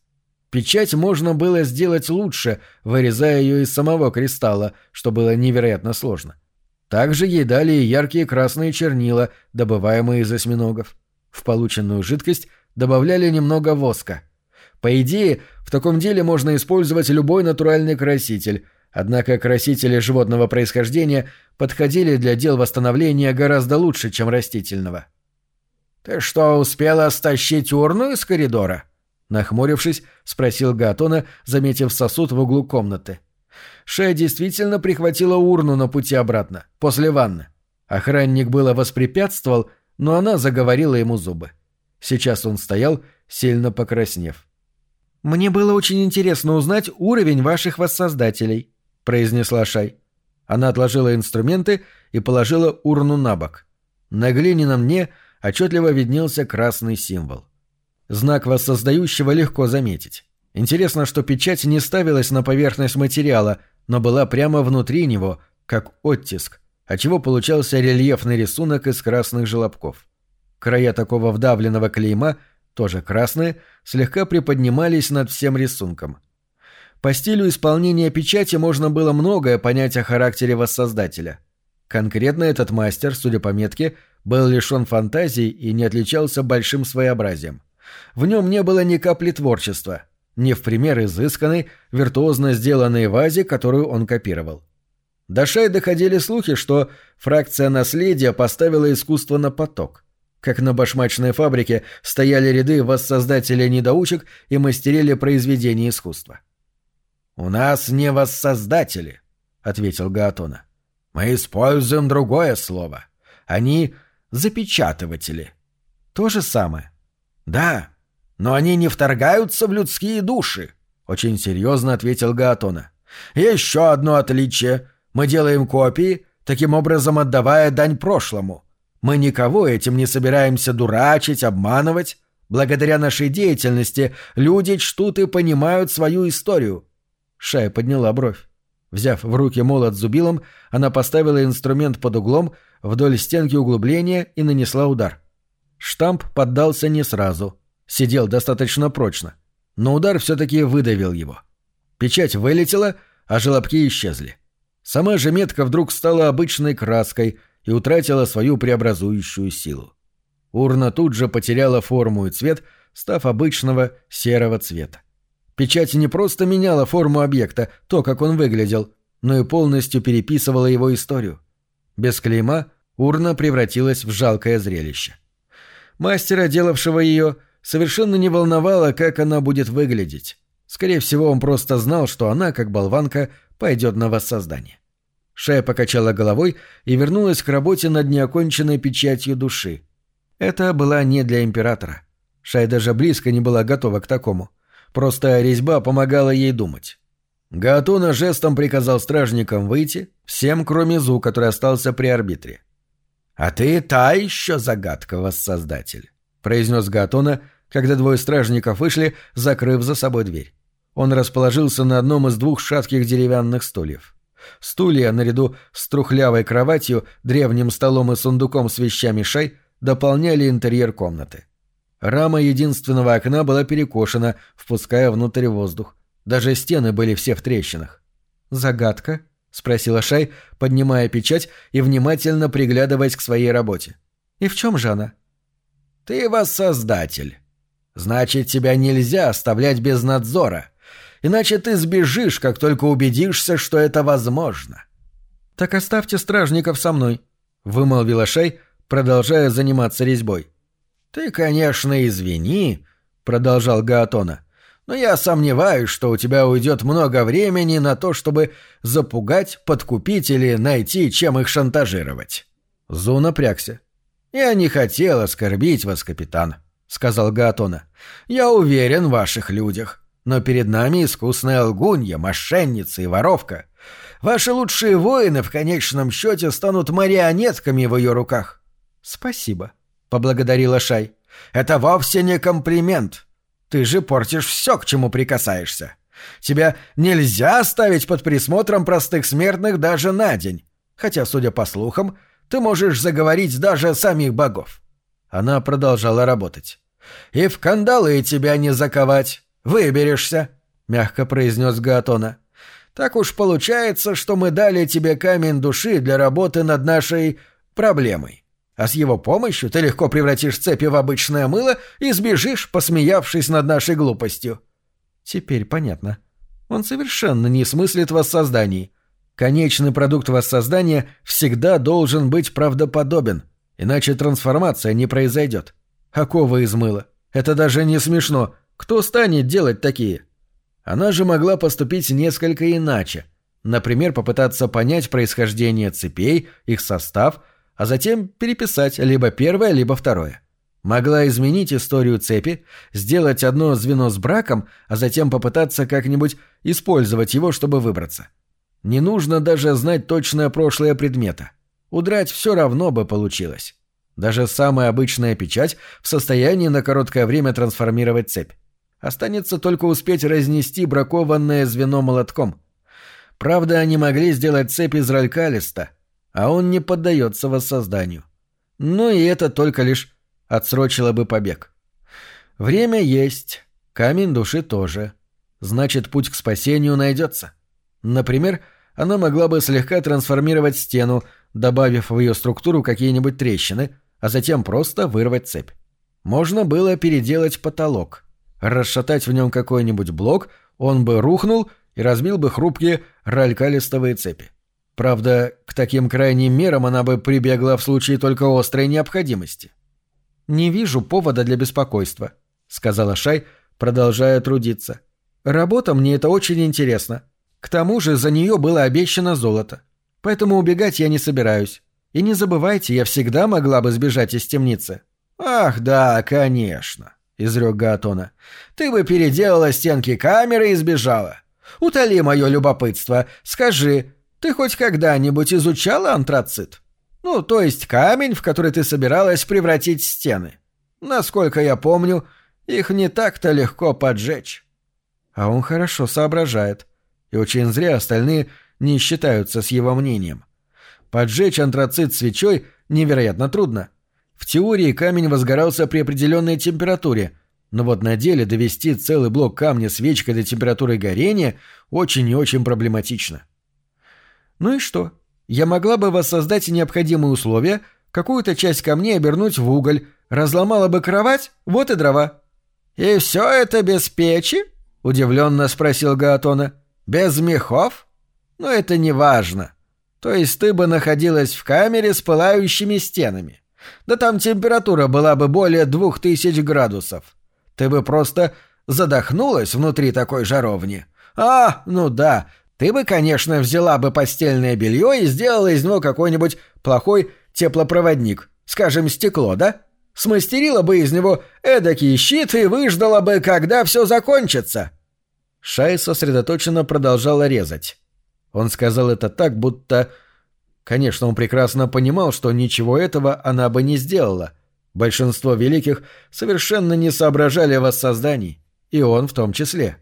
Печать можно было сделать лучше, вырезая ее из самого кристалла, что было невероятно сложно. Также ей дали яркие красные чернила, добываемые из осьминогов. В полученную жидкость добавляли немного воска. По идее, в таком деле можно использовать любой натуральный краситель, однако красители животного происхождения подходили для дел восстановления гораздо лучше, чем растительного. «Ты что, успела стащить урну из коридора?» Нахмурившись, спросил Гатона, заметив сосуд в углу комнаты. Шея действительно прихватила урну на пути обратно, после ванны. Охранник было воспрепятствовал, но она заговорила ему зубы. Сейчас он стоял, сильно покраснев. «Мне было очень интересно узнать уровень ваших воссоздателей», — произнесла Шай. Она отложила инструменты и положила урну на бок. На глиняном мне отчетливо виднелся красный символ. Знак воссоздающего легко заметить. Интересно, что печать не ставилась на поверхность материала, но была прямо внутри него, как оттиск, отчего получался рельефный рисунок из красных желобков. Края такого вдавленного клейма, тоже красные, слегка приподнимались над всем рисунком. По стилю исполнения печати можно было многое понять о характере воссоздателя. Конкретно этот мастер, судя по метке, был лишен фантазии и не отличался большим своеобразием. В нем не было ни капли творчества, ни в пример изысканной, виртуозно сделанной вазе, которую он копировал. До Шай доходили слухи, что фракция наследия поставила искусство на поток как на башмачной фабрике стояли ряды воссоздателей недоучек и мастерили произведения искусства. «У нас не воссоздатели», — ответил Гаатона. «Мы используем другое слово. Они запечатыватели». «То же самое». «Да, но они не вторгаются в людские души», — очень серьезно ответил Гаатона. «Еще одно отличие. Мы делаем копии, таким образом отдавая дань прошлому. Мы никого этим не собираемся дурачить, обманывать. Благодаря нашей деятельности люди чтут и понимают свою историю. Шая подняла бровь. Взяв в руки молот с зубилом, она поставила инструмент под углом вдоль стенки углубления и нанесла удар. Штамп поддался не сразу. Сидел достаточно прочно. Но удар все-таки выдавил его. Печать вылетела, а желобки исчезли. Сама же метка вдруг стала обычной краской, и утратила свою преобразующую силу. Урна тут же потеряла форму и цвет, став обычного серого цвета. Печать не просто меняла форму объекта, то, как он выглядел, но и полностью переписывала его историю. Без клейма урна превратилась в жалкое зрелище. Мастера, делавшего ее, совершенно не волновало, как она будет выглядеть. Скорее всего, он просто знал, что она, как болванка, пойдет на воссоздание. Шея покачала головой и вернулась к работе над неоконченной печатью души. Это была не для императора. Шай даже близко не была готова к такому. Просто резьба помогала ей думать. Гаатуна жестом приказал стражникам выйти, всем, кроме Зу, который остался при арбитре. «А ты та еще загадка, воссоздатель», — произнес Гаатуна, когда двое стражников вышли, закрыв за собой дверь. Он расположился на одном из двух шатких деревянных стульев. Стулья, наряду с трухлявой кроватью, древним столом и сундуком с вещами шай, дополняли интерьер комнаты. Рама единственного окна была перекошена, впуская внутрь воздух. Даже стены были все в трещинах. «Загадка?» — спросила Шай, поднимая печать и внимательно приглядываясь к своей работе. «И в чем же она?» «Ты воссоздатель. Значит, тебя нельзя оставлять без надзора иначе ты сбежишь, как только убедишься, что это возможно. — Так оставьте стражников со мной, — вымолвила Шай, продолжая заниматься резьбой. — Ты, конечно, извини, — продолжал Гаатона, — но я сомневаюсь, что у тебя уйдет много времени на то, чтобы запугать, подкупить или найти, чем их шантажировать. Зу напрягся. — Я не хотел оскорбить вас, капитан, — сказал Гаатона. — Я уверен в ваших людях. Но перед нами искусная лгунья, мошенница и воровка. Ваши лучшие воины в конечном счете станут марионетками в ее руках. — Спасибо, — поблагодарила Шай. — Это вовсе не комплимент. Ты же портишь все, к чему прикасаешься. Тебя нельзя оставить под присмотром простых смертных даже на день. Хотя, судя по слухам, ты можешь заговорить даже самих богов. Она продолжала работать. «И в кандалы тебя не заковать. Выберешься», — мягко произнес Гатона. «Так уж получается, что мы дали тебе камень души для работы над нашей проблемой. А с его помощью ты легко превратишь цепи в обычное мыло и сбежишь, посмеявшись над нашей глупостью». Теперь понятно. Он совершенно не смыслит воссозданий. Конечный продукт воссоздания всегда должен быть правдоподобен, иначе трансформация не произойдет. Оковы из мыла. Это даже не смешно. Кто станет делать такие? Она же могла поступить несколько иначе. Например, попытаться понять происхождение цепей, их состав, а затем переписать либо первое, либо второе. Могла изменить историю цепи, сделать одно звено с браком, а затем попытаться как-нибудь использовать его, чтобы выбраться. Не нужно даже знать точное прошлое предмета. Удрать все равно бы получилось. Даже самая обычная печать в состоянии на короткое время трансформировать цепь. Останется только успеть разнести бракованное звено молотком. Правда, они могли сделать цепь из ралькалиста, а он не поддается воссозданию. Но и это только лишь отсрочило бы побег. Время есть, камень души тоже. Значит, путь к спасению найдется. Например, она могла бы слегка трансформировать стену, добавив в ее структуру какие-нибудь трещины, а затем просто вырвать цепь. Можно было переделать потолок, расшатать в нем какой-нибудь блок, он бы рухнул и разбил бы хрупкие ралькалистовые цепи. Правда, к таким крайним мерам она бы прибегла в случае только острой необходимости. «Не вижу повода для беспокойства», — сказала Шай, продолжая трудиться. «Работа мне это очень интересно. К тому же за нее было обещано золото. Поэтому убегать я не собираюсь. И не забывайте, я всегда могла бы сбежать из темницы». «Ах, да, конечно», — изрек Гаатона. «Ты бы переделала стенки камеры и сбежала. Утоли мое любопытство. Скажи, ты хоть когда-нибудь изучала антрацит? Ну, то есть камень, в который ты собиралась превратить стены. Насколько я помню, их не так-то легко поджечь». А он хорошо соображает и очень зря остальные не считаются с его мнением. Поджечь антрацит свечой невероятно трудно. В теории камень возгорался при определенной температуре, но вот на деле довести целый блок камня свечкой до температуры горения очень и очень проблематично. Ну и что? Я могла бы воссоздать необходимые условия, какую-то часть камней обернуть в уголь, разломала бы кровать, вот и дрова. «И все это без печи?» — удивленно спросил Гаатона. Без мехов? Но это не важно. То есть ты бы находилась в камере с пылающими стенами. Да там температура была бы более двух тысяч градусов. Ты бы просто задохнулась внутри такой жаровни. А, ну да, ты бы, конечно, взяла бы постельное белье и сделала из него какой-нибудь плохой теплопроводник, скажем, стекло, да? Смастерила бы из него эдакий щит и выждала бы, когда все закончится. Шай сосредоточенно продолжала резать. Он сказал это так, будто... Конечно, он прекрасно понимал, что ничего этого она бы не сделала. Большинство великих совершенно не соображали о воссоздании, и он в том числе.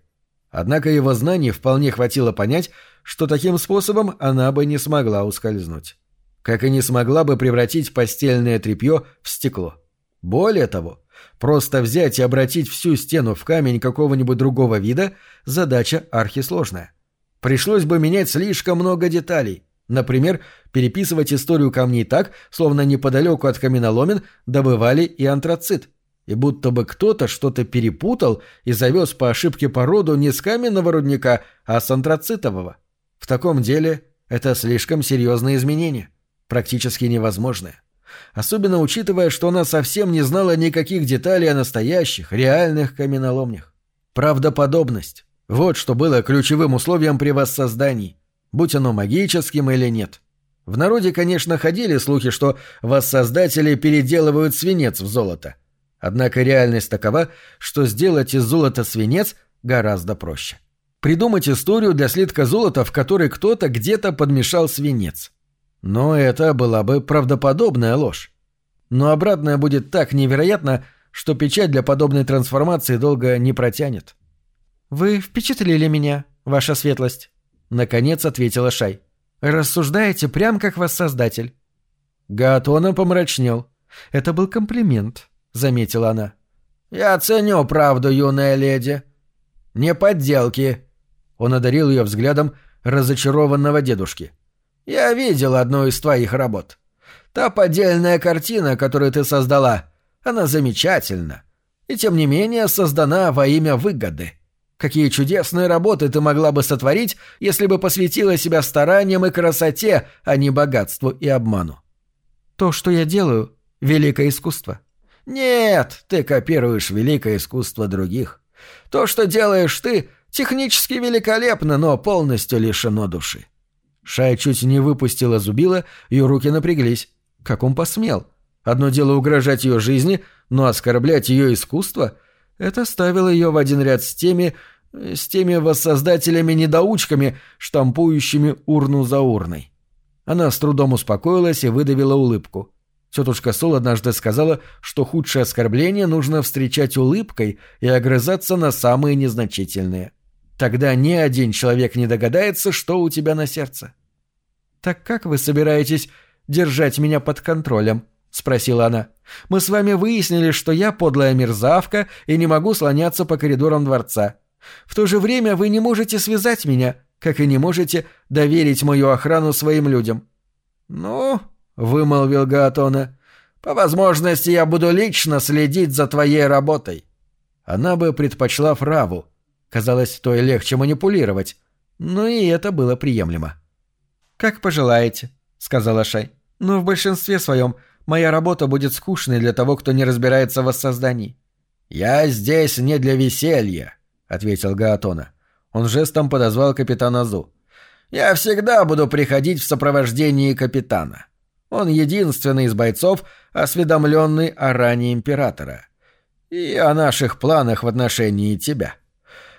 Однако его знаний вполне хватило понять, что таким способом она бы не смогла ускользнуть. Как и не смогла бы превратить постельное тряпье в стекло. Более того, Просто взять и обратить всю стену в камень какого-нибудь другого вида – задача архисложная. Пришлось бы менять слишком много деталей. Например, переписывать историю камней так, словно неподалеку от каменоломен добывали и антрацит. И будто бы кто-то что-то перепутал и завез по ошибке породу не с каменного рудника, а с антрацитового. В таком деле это слишком серьезное изменение, практически невозможное особенно учитывая, что она совсем не знала никаких деталей о настоящих, реальных каменоломнях. Правдоподобность – вот что было ключевым условием при воссоздании, будь оно магическим или нет. В народе, конечно, ходили слухи, что воссоздатели переделывают свинец в золото. Однако реальность такова, что сделать из золота свинец гораздо проще. Придумать историю для слитка золота, в которой кто-то где-то подмешал свинец. Но это была бы правдоподобная ложь. Но обратное будет так невероятно, что печать для подобной трансформации долго не протянет. «Вы впечатлили меня, ваша светлость», — наконец ответила Шай. «Рассуждаете прям как воссоздатель». Гаатона помрачнел. «Это был комплимент», — заметила она. «Я ценю правду, юная леди. Не подделки». Он одарил ее взглядом разочарованного дедушки. «Я видел одну из твоих работ. Та поддельная картина, которую ты создала, она замечательна. И тем не менее создана во имя выгоды. Какие чудесные работы ты могла бы сотворить, если бы посвятила себя стараниям и красоте, а не богатству и обману. То, что я делаю, — великое искусство. Нет, ты копируешь великое искусство других. То, что делаешь ты, технически великолепно, но полностью лишено души. Шай чуть не выпустила зубила, ее руки напряглись. Как он посмел? Одно дело угрожать ее жизни, но оскорблять ее искусство — это ставило ее в один ряд с теми, с теми воссоздателями-недоучками, штампующими урну за урной. Она с трудом успокоилась и выдавила улыбку. Тетушка Сол однажды сказала, что худшее оскорбление нужно встречать улыбкой и огрызаться на самые незначительные. Тогда ни один человек не догадается, что у тебя на сердце. «Так как вы собираетесь держать меня под контролем?» — спросила она. «Мы с вами выяснили, что я подлая мерзавка и не могу слоняться по коридорам дворца. В то же время вы не можете связать меня, как и не можете доверить мою охрану своим людям». «Ну, — вымолвил Гаатона, — по возможности я буду лично следить за твоей работой». Она бы предпочла Фраву. Казалось, то и легче манипулировать. Но и это было приемлемо. «Как пожелаете», — сказала Шай. «Но в большинстве своем моя работа будет скучной для того, кто не разбирается в воссоздании». «Я здесь не для веселья», — ответил Гаатона. Он жестом подозвал капитана Зу. «Я всегда буду приходить в сопровождении капитана. Он единственный из бойцов, осведомленный о ране императора. И о наших планах в отношении тебя.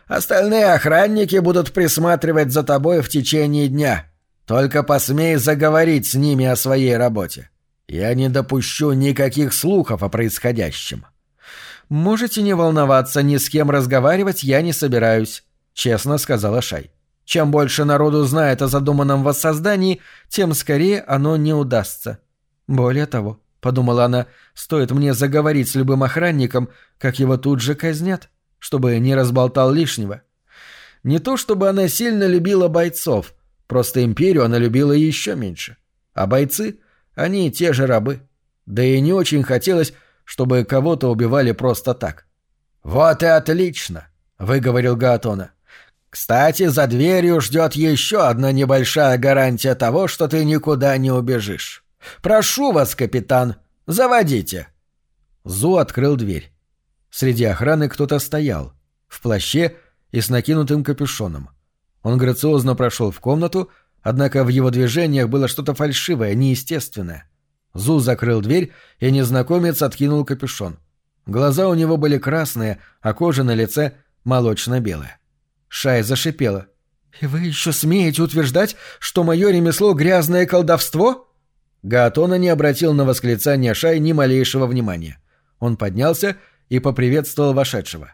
Остальные охранники будут присматривать за тобой в течение дня. Только посмей заговорить с ними о своей работе. Я не допущу никаких слухов о происходящем». «Можете не волноваться, ни с кем разговаривать я не собираюсь», — честно сказала Шай. «Чем больше народу знает о задуманном воссоздании, тем скорее оно не удастся. Более того, — подумала она, — стоит мне заговорить с любым охранником, как его тут же казнят, чтобы не разболтал лишнего. Не то чтобы она сильно любила бойцов, просто империю она любила еще меньше. А бойцы, они те же рабы. Да и не очень хотелось, чтобы кого-то убивали просто так. «Вот и отлично», — выговорил Гаатона. «Кстати, за дверью ждет еще одна небольшая гарантия того, что ты никуда не убежишь. Прошу вас, капитан, заводите». Зу открыл дверь. Среди охраны кто-то стоял, в плаще и с накинутым капюшоном. Он грациозно прошел в комнату, однако в его движениях было что-то фальшивое, неестественное. Зу закрыл дверь, и незнакомец откинул капюшон. Глаза у него были красные, а кожа на лице молочно-белая. Шай зашипела. «И вы еще смеете утверждать, что мое ремесло — грязное колдовство?» Гаатона не обратил на восклицание Шай ни малейшего внимания. Он поднялся и поприветствовал вошедшего.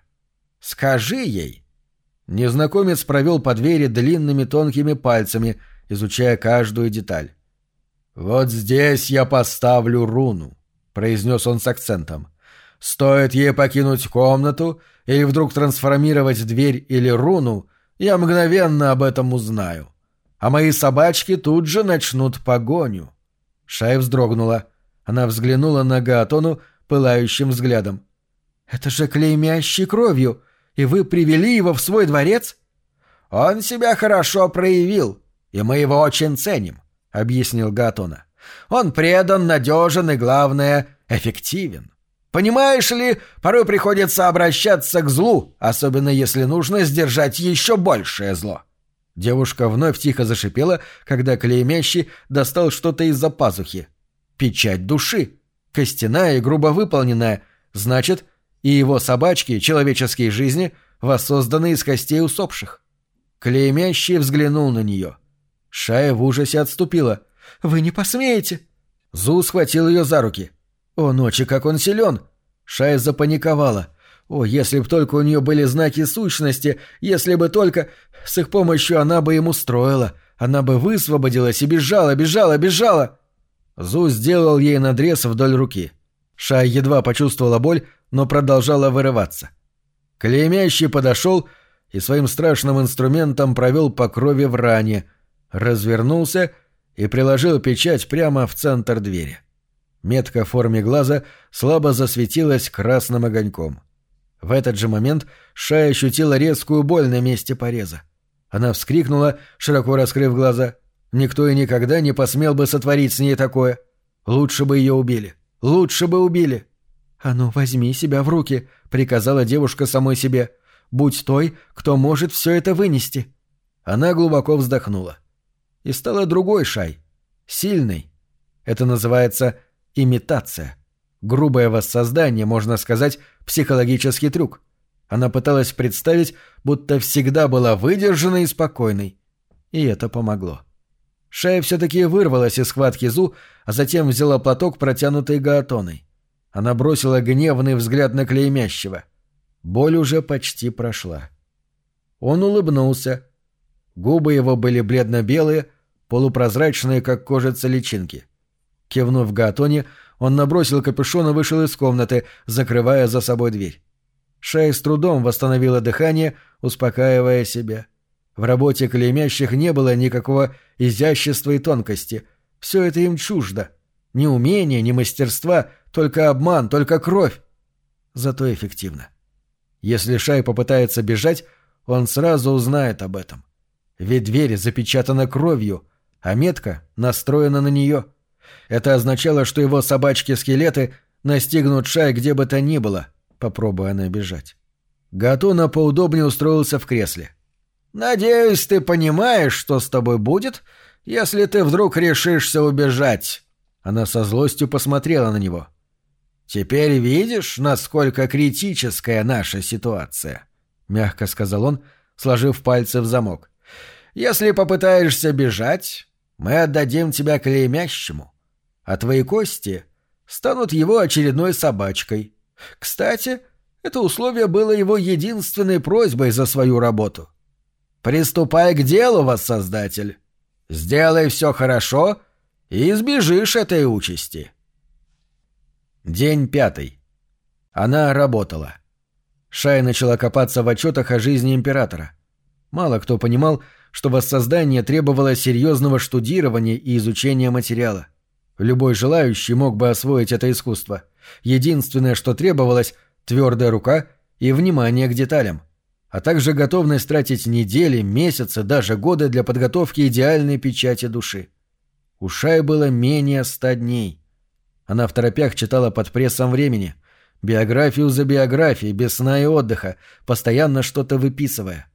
«Скажи ей!» Незнакомец провел по двери длинными тонкими пальцами, изучая каждую деталь. «Вот здесь я поставлю руну», — произнес он с акцентом. «Стоит ей покинуть комнату или вдруг трансформировать дверь или руну, я мгновенно об этом узнаю. А мои собачки тут же начнут погоню». Шай вздрогнула. Она взглянула на Гаатону пылающим взглядом. «Это же клеймящий кровью, и вы привели его в свой дворец?» «Он себя хорошо проявил, и мы его очень ценим. — объяснил Гатона. «Он предан, надежен и, главное, эффективен. Понимаешь ли, порой приходится обращаться к злу, особенно если нужно сдержать еще большее зло». Девушка вновь тихо зашипела, когда клеймящий достал что-то из-за пазухи. «Печать души. Костяная и грубо выполненная. Значит, и его собачки, человеческие жизни, воссозданы из костей усопших». Клеймящий взглянул на нее. Шая в ужасе отступила. «Вы не посмеете!» Зу схватил ее за руки. «О, ночи, как он силен!» Шая запаниковала. О, если б только у нее были знаки сущности, если бы только... С их помощью она бы ему строила, она бы высвободилась и бежала, бежала, бежала. Зу сделал ей надрез вдоль руки. Шай едва почувствовала боль, но продолжала вырываться. Клеймящий подошел и своим страшным инструментом провел по крови в ране, развернулся и приложил печать прямо в центр двери. Метка в форме глаза слабо засветилась красным огоньком. В этот же момент Шая ощутила резкую боль на месте пореза. Она вскрикнула, широко раскрыв глаза. Никто и никогда не посмел бы сотворить с ней такое. Лучше бы ее убили. Лучше бы убили. «А ну, возьми себя в руки», — приказала девушка самой себе. «Будь той, кто может все это вынести». Она глубоко вздохнула. И стала другой шай. Сильной. Это называется имитация. Грубое воссоздание, можно сказать, психологический трюк. Она пыталась представить, будто всегда была выдержанной и спокойной. И это помогло. Шая все-таки вырвалась из схватки Зу, а затем взяла платок, протянутый Гаатоной. Она бросила гневный взгляд на клеймящего. Боль уже почти прошла. Он улыбнулся. Губы его были бледно-белые, полупрозрачные, как кожица личинки. Кивнув Гаатоне, он набросил капюшон и вышел из комнаты, закрывая за собой дверь. Шай с трудом восстановила дыхание, успокаивая себя. В работе клеймящих не было никакого изящества и тонкости. Все это им чуждо. Ни умения, ни мастерства, только обман, только кровь. Зато эффективно. Если Шай попытается бежать, он сразу узнает об этом. Ведь дверь запечатана кровью, а метка настроена на нее — это означало, что его собачки-скелеты настигнут Шай где бы то ни было, попробуя она бежать. Гатуна поудобнее устроился в кресле. «Надеюсь, ты понимаешь, что с тобой будет, если ты вдруг решишься убежать». Она со злостью посмотрела на него. «Теперь видишь, насколько критическая наша ситуация», — мягко сказал он, сложив пальцы в замок. «Если попытаешься бежать, мы отдадим тебя клеймящему а твои кости станут его очередной собачкой. Кстати, это условие было его единственной просьбой за свою работу. Приступай к делу, воссоздатель. Сделай все хорошо и избежишь этой участи. День пятый. Она работала. Шай начала копаться в отчетах о жизни императора. Мало кто понимал, что воссоздание требовало серьезного штудирования и изучения материала. Любой желающий мог бы освоить это искусство. Единственное, что требовалось — твердая рука и внимание к деталям, а также готовность тратить недели, месяцы, даже годы для подготовки идеальной печати души. У Шай было менее ста дней. Она в торопях читала под прессом времени, биографию за биографией, без сна и отдыха, постоянно что-то выписывая.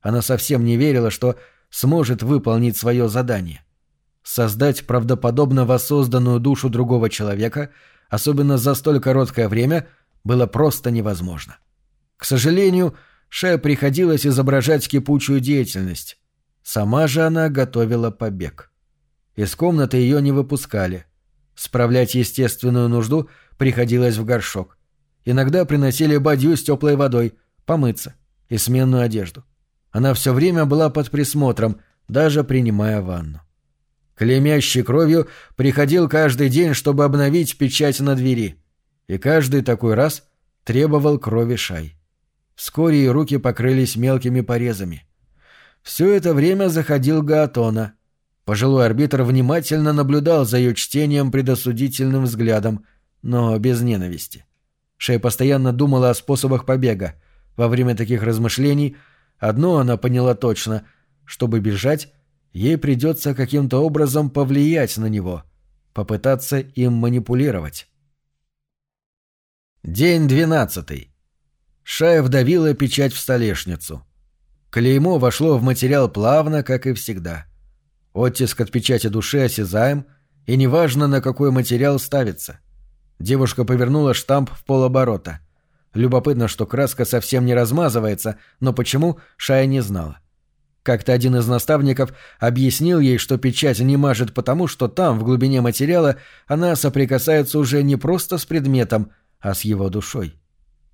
Она совсем не верила, что сможет выполнить свое задание. Создать правдоподобно воссозданную душу другого человека, особенно за столь короткое время, было просто невозможно. К сожалению, Ше приходилось изображать кипучую деятельность. Сама же она готовила побег. Из комнаты ее не выпускали. Справлять естественную нужду приходилось в горшок. Иногда приносили бадью с теплой водой, помыться и сменную одежду. Она все время была под присмотром, даже принимая ванну. Клемящий кровью приходил каждый день, чтобы обновить печать на двери. И каждый такой раз требовал крови шай. Вскоре и руки покрылись мелкими порезами. Все это время заходил Гаатона. Пожилой арбитр внимательно наблюдал за ее чтением предосудительным взглядом, но без ненависти. Шей постоянно думала о способах побега. Во время таких размышлений одно она поняла точно — чтобы бежать, ей придется каким-то образом повлиять на него, попытаться им манипулировать. День двенадцатый. Шая вдавила печать в столешницу. Клеймо вошло в материал плавно, как и всегда. Оттиск от печати души осязаем, и неважно, на какой материал ставится. Девушка повернула штамп в полоборота. Любопытно, что краска совсем не размазывается, но почему, Шая не знала. Как-то один из наставников объяснил ей, что печать не мажет потому, что там, в глубине материала, она соприкасается уже не просто с предметом, а с его душой.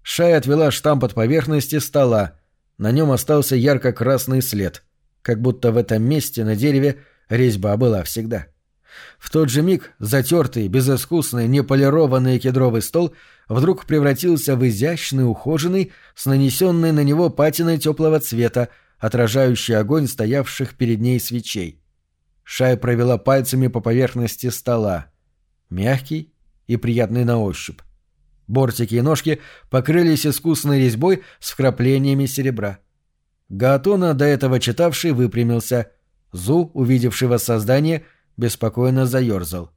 Шай отвела штамп от поверхности стола. На нем остался ярко-красный след, как будто в этом месте на дереве резьба была всегда. В тот же миг затертый, безыскусный, неполированный кедровый стол вдруг превратился в изящный, ухоженный, с нанесенной на него патиной теплого цвета, отражающий огонь стоявших перед ней свечей. Шай провела пальцами по поверхности стола. Мягкий и приятный на ощупь. Бортики и ножки покрылись искусной резьбой с вкраплениями серебра. Гаатона, до этого читавший, выпрямился. Зу, увидевший воссоздание, беспокойно заерзал.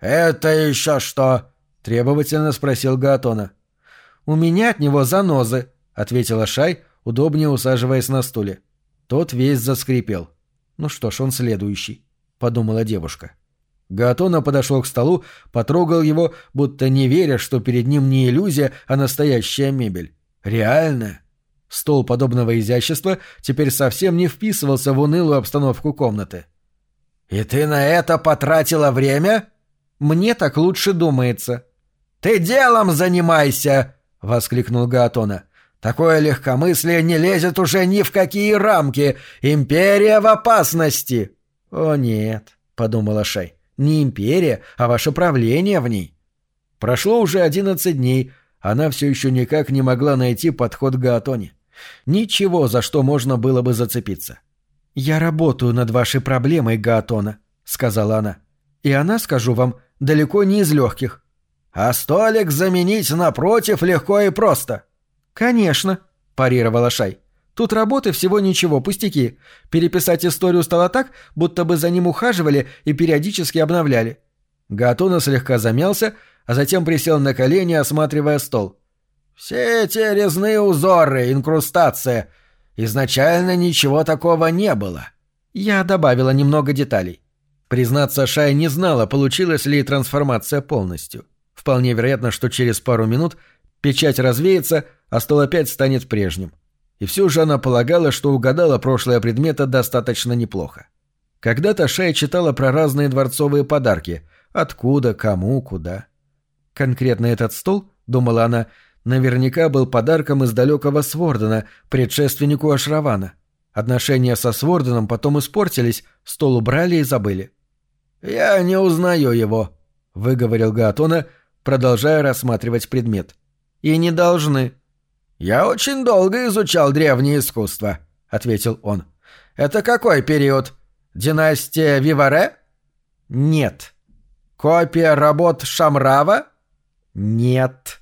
«Это еще что?» — требовательно спросил Гаатона. «У меня от него занозы», — ответила Шай, удобнее усаживаясь на стуле. Тот весь заскрипел. «Ну что ж, он следующий», — подумала девушка. Гаатона подошел к столу, потрогал его, будто не веря, что перед ним не иллюзия, а настоящая мебель. Реальная. Стол подобного изящества теперь совсем не вписывался в унылую обстановку комнаты. «И ты на это потратила время?» «Мне так лучше думается». «Ты делом занимайся!» — воскликнул Гаатона. «Такое легкомыслие не лезет уже ни в какие рамки. Империя в опасности!» «О нет», — подумала Шай. Не империя, а ваше правление в ней. Прошло уже одиннадцать дней, она все еще никак не могла найти подход к Гаатоне. Ничего, за что можно было бы зацепиться. «Я работаю над вашей проблемой, Гаатона», — сказала она. «И она, скажу вам, далеко не из легких». «А столик заменить напротив легко и просто». «Конечно», — парировала Шай. Тут работы всего ничего, пустяки. Переписать историю стало так, будто бы за ним ухаживали и периодически обновляли. Гатуна слегка замялся, а затем присел на колени, осматривая стол. «Все эти резные узоры, инкрустация. Изначально ничего такого не было». Я добавила немного деталей. Признаться, Шая не знала, получилась ли трансформация полностью. Вполне вероятно, что через пару минут печать развеется, а стол опять станет прежним. — и все же она полагала, что угадала прошлое предмета достаточно неплохо. Когда-то Шая читала про разные дворцовые подарки. Откуда, кому, куда. Конкретно этот стол, думала она, наверняка был подарком из далекого Свордена, предшественнику Ашравана. Отношения со Сворденом потом испортились, стол убрали и забыли. «Я не узнаю его», — выговорил Гаатона, продолжая рассматривать предмет. «И не должны», «Я очень долго изучал древнее искусство», — ответил он. «Это какой период? Династия Виваре?» «Нет». «Копия работ Шамрава?» «Нет».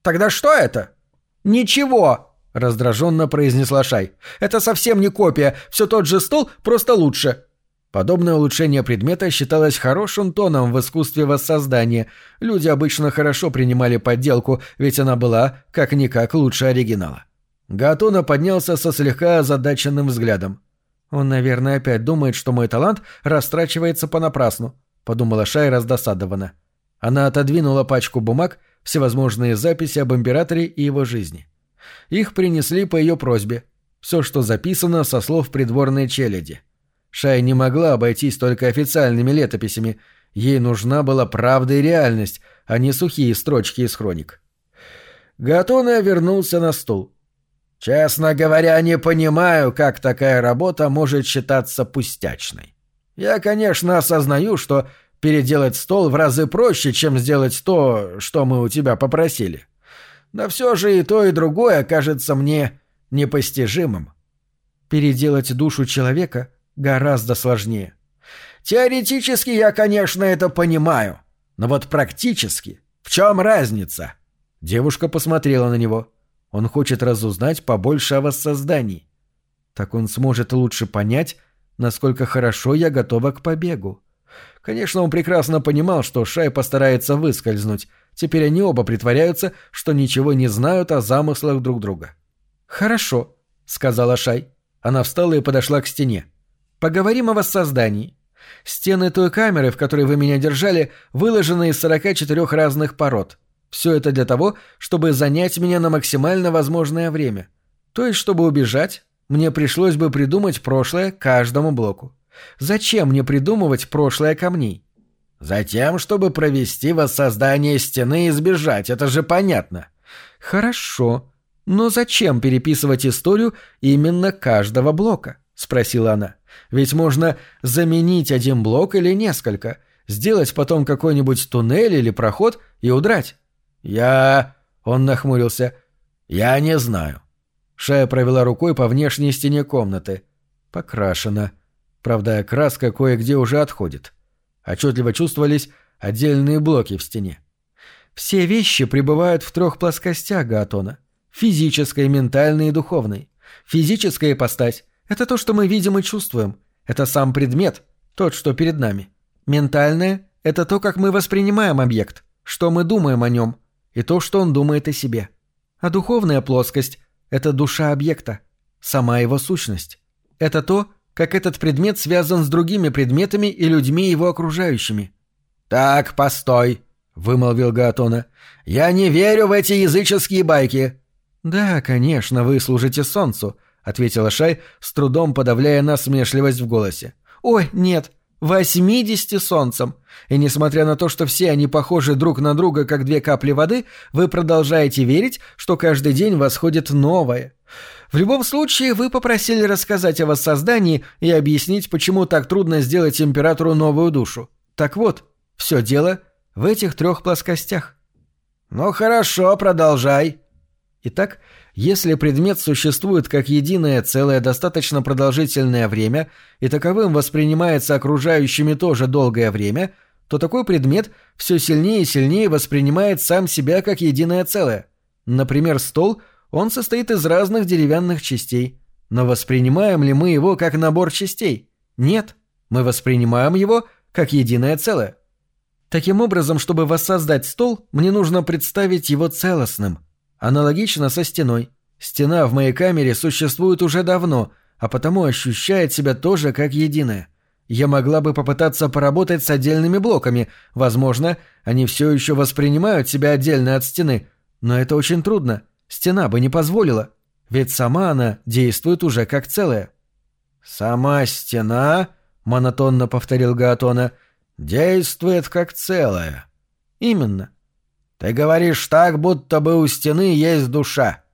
«Тогда что это?» «Ничего», — раздраженно произнесла Шай. «Это совсем не копия, все тот же стол, просто лучше». Подобное улучшение предмета считалось хорошим тоном в искусстве воссоздания. Люди обычно хорошо принимали подделку, ведь она была, как-никак, лучше оригинала. Гатона поднялся со слегка озадаченным взглядом. «Он, наверное, опять думает, что мой талант растрачивается понапрасну», — подумала Шай раздосадованно. Она отодвинула пачку бумаг, всевозможные записи об императоре и его жизни. Их принесли по ее просьбе. Все, что записано со слов придворной челяди — Шай не могла обойтись только официальными летописями. Ей нужна была правда и реальность, а не сухие строчки из хроник. Гатона вернулся на стул. «Честно говоря, не понимаю, как такая работа может считаться пустячной. Я, конечно, осознаю, что переделать стол в разы проще, чем сделать то, что мы у тебя попросили. Но все же и то, и другое кажется мне непостижимым. Переделать душу человека гораздо сложнее. Теоретически я, конечно, это понимаю, но вот практически в чем разница? Девушка посмотрела на него. Он хочет разузнать побольше о воссоздании. Так он сможет лучше понять, насколько хорошо я готова к побегу. Конечно, он прекрасно понимал, что Шай постарается выскользнуть. Теперь они оба притворяются, что ничего не знают о замыслах друг друга. «Хорошо», — сказала Шай. Она встала и подошла к стене. Поговорим о воссоздании. Стены той камеры, в которой вы меня держали, выложены из 44 разных пород. Все это для того, чтобы занять меня на максимально возможное время. То есть, чтобы убежать, мне пришлось бы придумать прошлое каждому блоку. Зачем мне придумывать прошлое камней? Затем, чтобы провести воссоздание стены и сбежать, это же понятно. Хорошо. Но зачем переписывать историю именно каждого блока? Спросила она. Ведь можно заменить один блок или несколько, сделать потом какой-нибудь туннель или проход и удрать. Я... Он нахмурился. Я не знаю. Шая провела рукой по внешней стене комнаты. Покрашена. Правда, краска кое-где уже отходит. Отчетливо чувствовались отдельные блоки в стене. Все вещи пребывают в трех плоскостях Гаатона. Физической, ментальной и духовной. Физическая ипостась — это то, что мы видим и чувствуем. Это сам предмет, тот, что перед нами. Ментальное — это то, как мы воспринимаем объект, что мы думаем о нем, и то, что он думает о себе. А духовная плоскость — это душа объекта, сама его сущность. Это то, как этот предмет связан с другими предметами и людьми его окружающими. «Так, постой», — вымолвил Гаатона. «Я не верю в эти языческие байки». «Да, конечно, вы служите солнцу», — ответила Шай, с трудом подавляя насмешливость в голосе. «Ой, нет, восьмидесяти солнцем. И несмотря на то, что все они похожи друг на друга, как две капли воды, вы продолжаете верить, что каждый день восходит новое. В любом случае, вы попросили рассказать о воссоздании и объяснить, почему так трудно сделать императору новую душу. Так вот, все дело в этих трех плоскостях. Ну хорошо, продолжай. Итак, если предмет существует как единое целое достаточно продолжительное время и таковым воспринимается окружающими тоже долгое время, то такой предмет все сильнее и сильнее воспринимает сам себя как единое целое. Например, стол, он состоит из разных деревянных частей. Но воспринимаем ли мы его как набор частей? Нет, мы воспринимаем его как единое целое. Таким образом, чтобы воссоздать стол, мне нужно представить его целостным. Аналогично со стеной. Стена в моей камере существует уже давно, а потому ощущает себя тоже как единое. Я могла бы попытаться поработать с отдельными блоками. Возможно, они все еще воспринимают себя отдельно от стены. Но это очень трудно. Стена бы не позволила. Ведь сама она действует уже как целое. «Сама стена?» — монотонно повторил Гаатона — действует как целое. Именно. Ты говоришь так, будто бы у стены есть душа.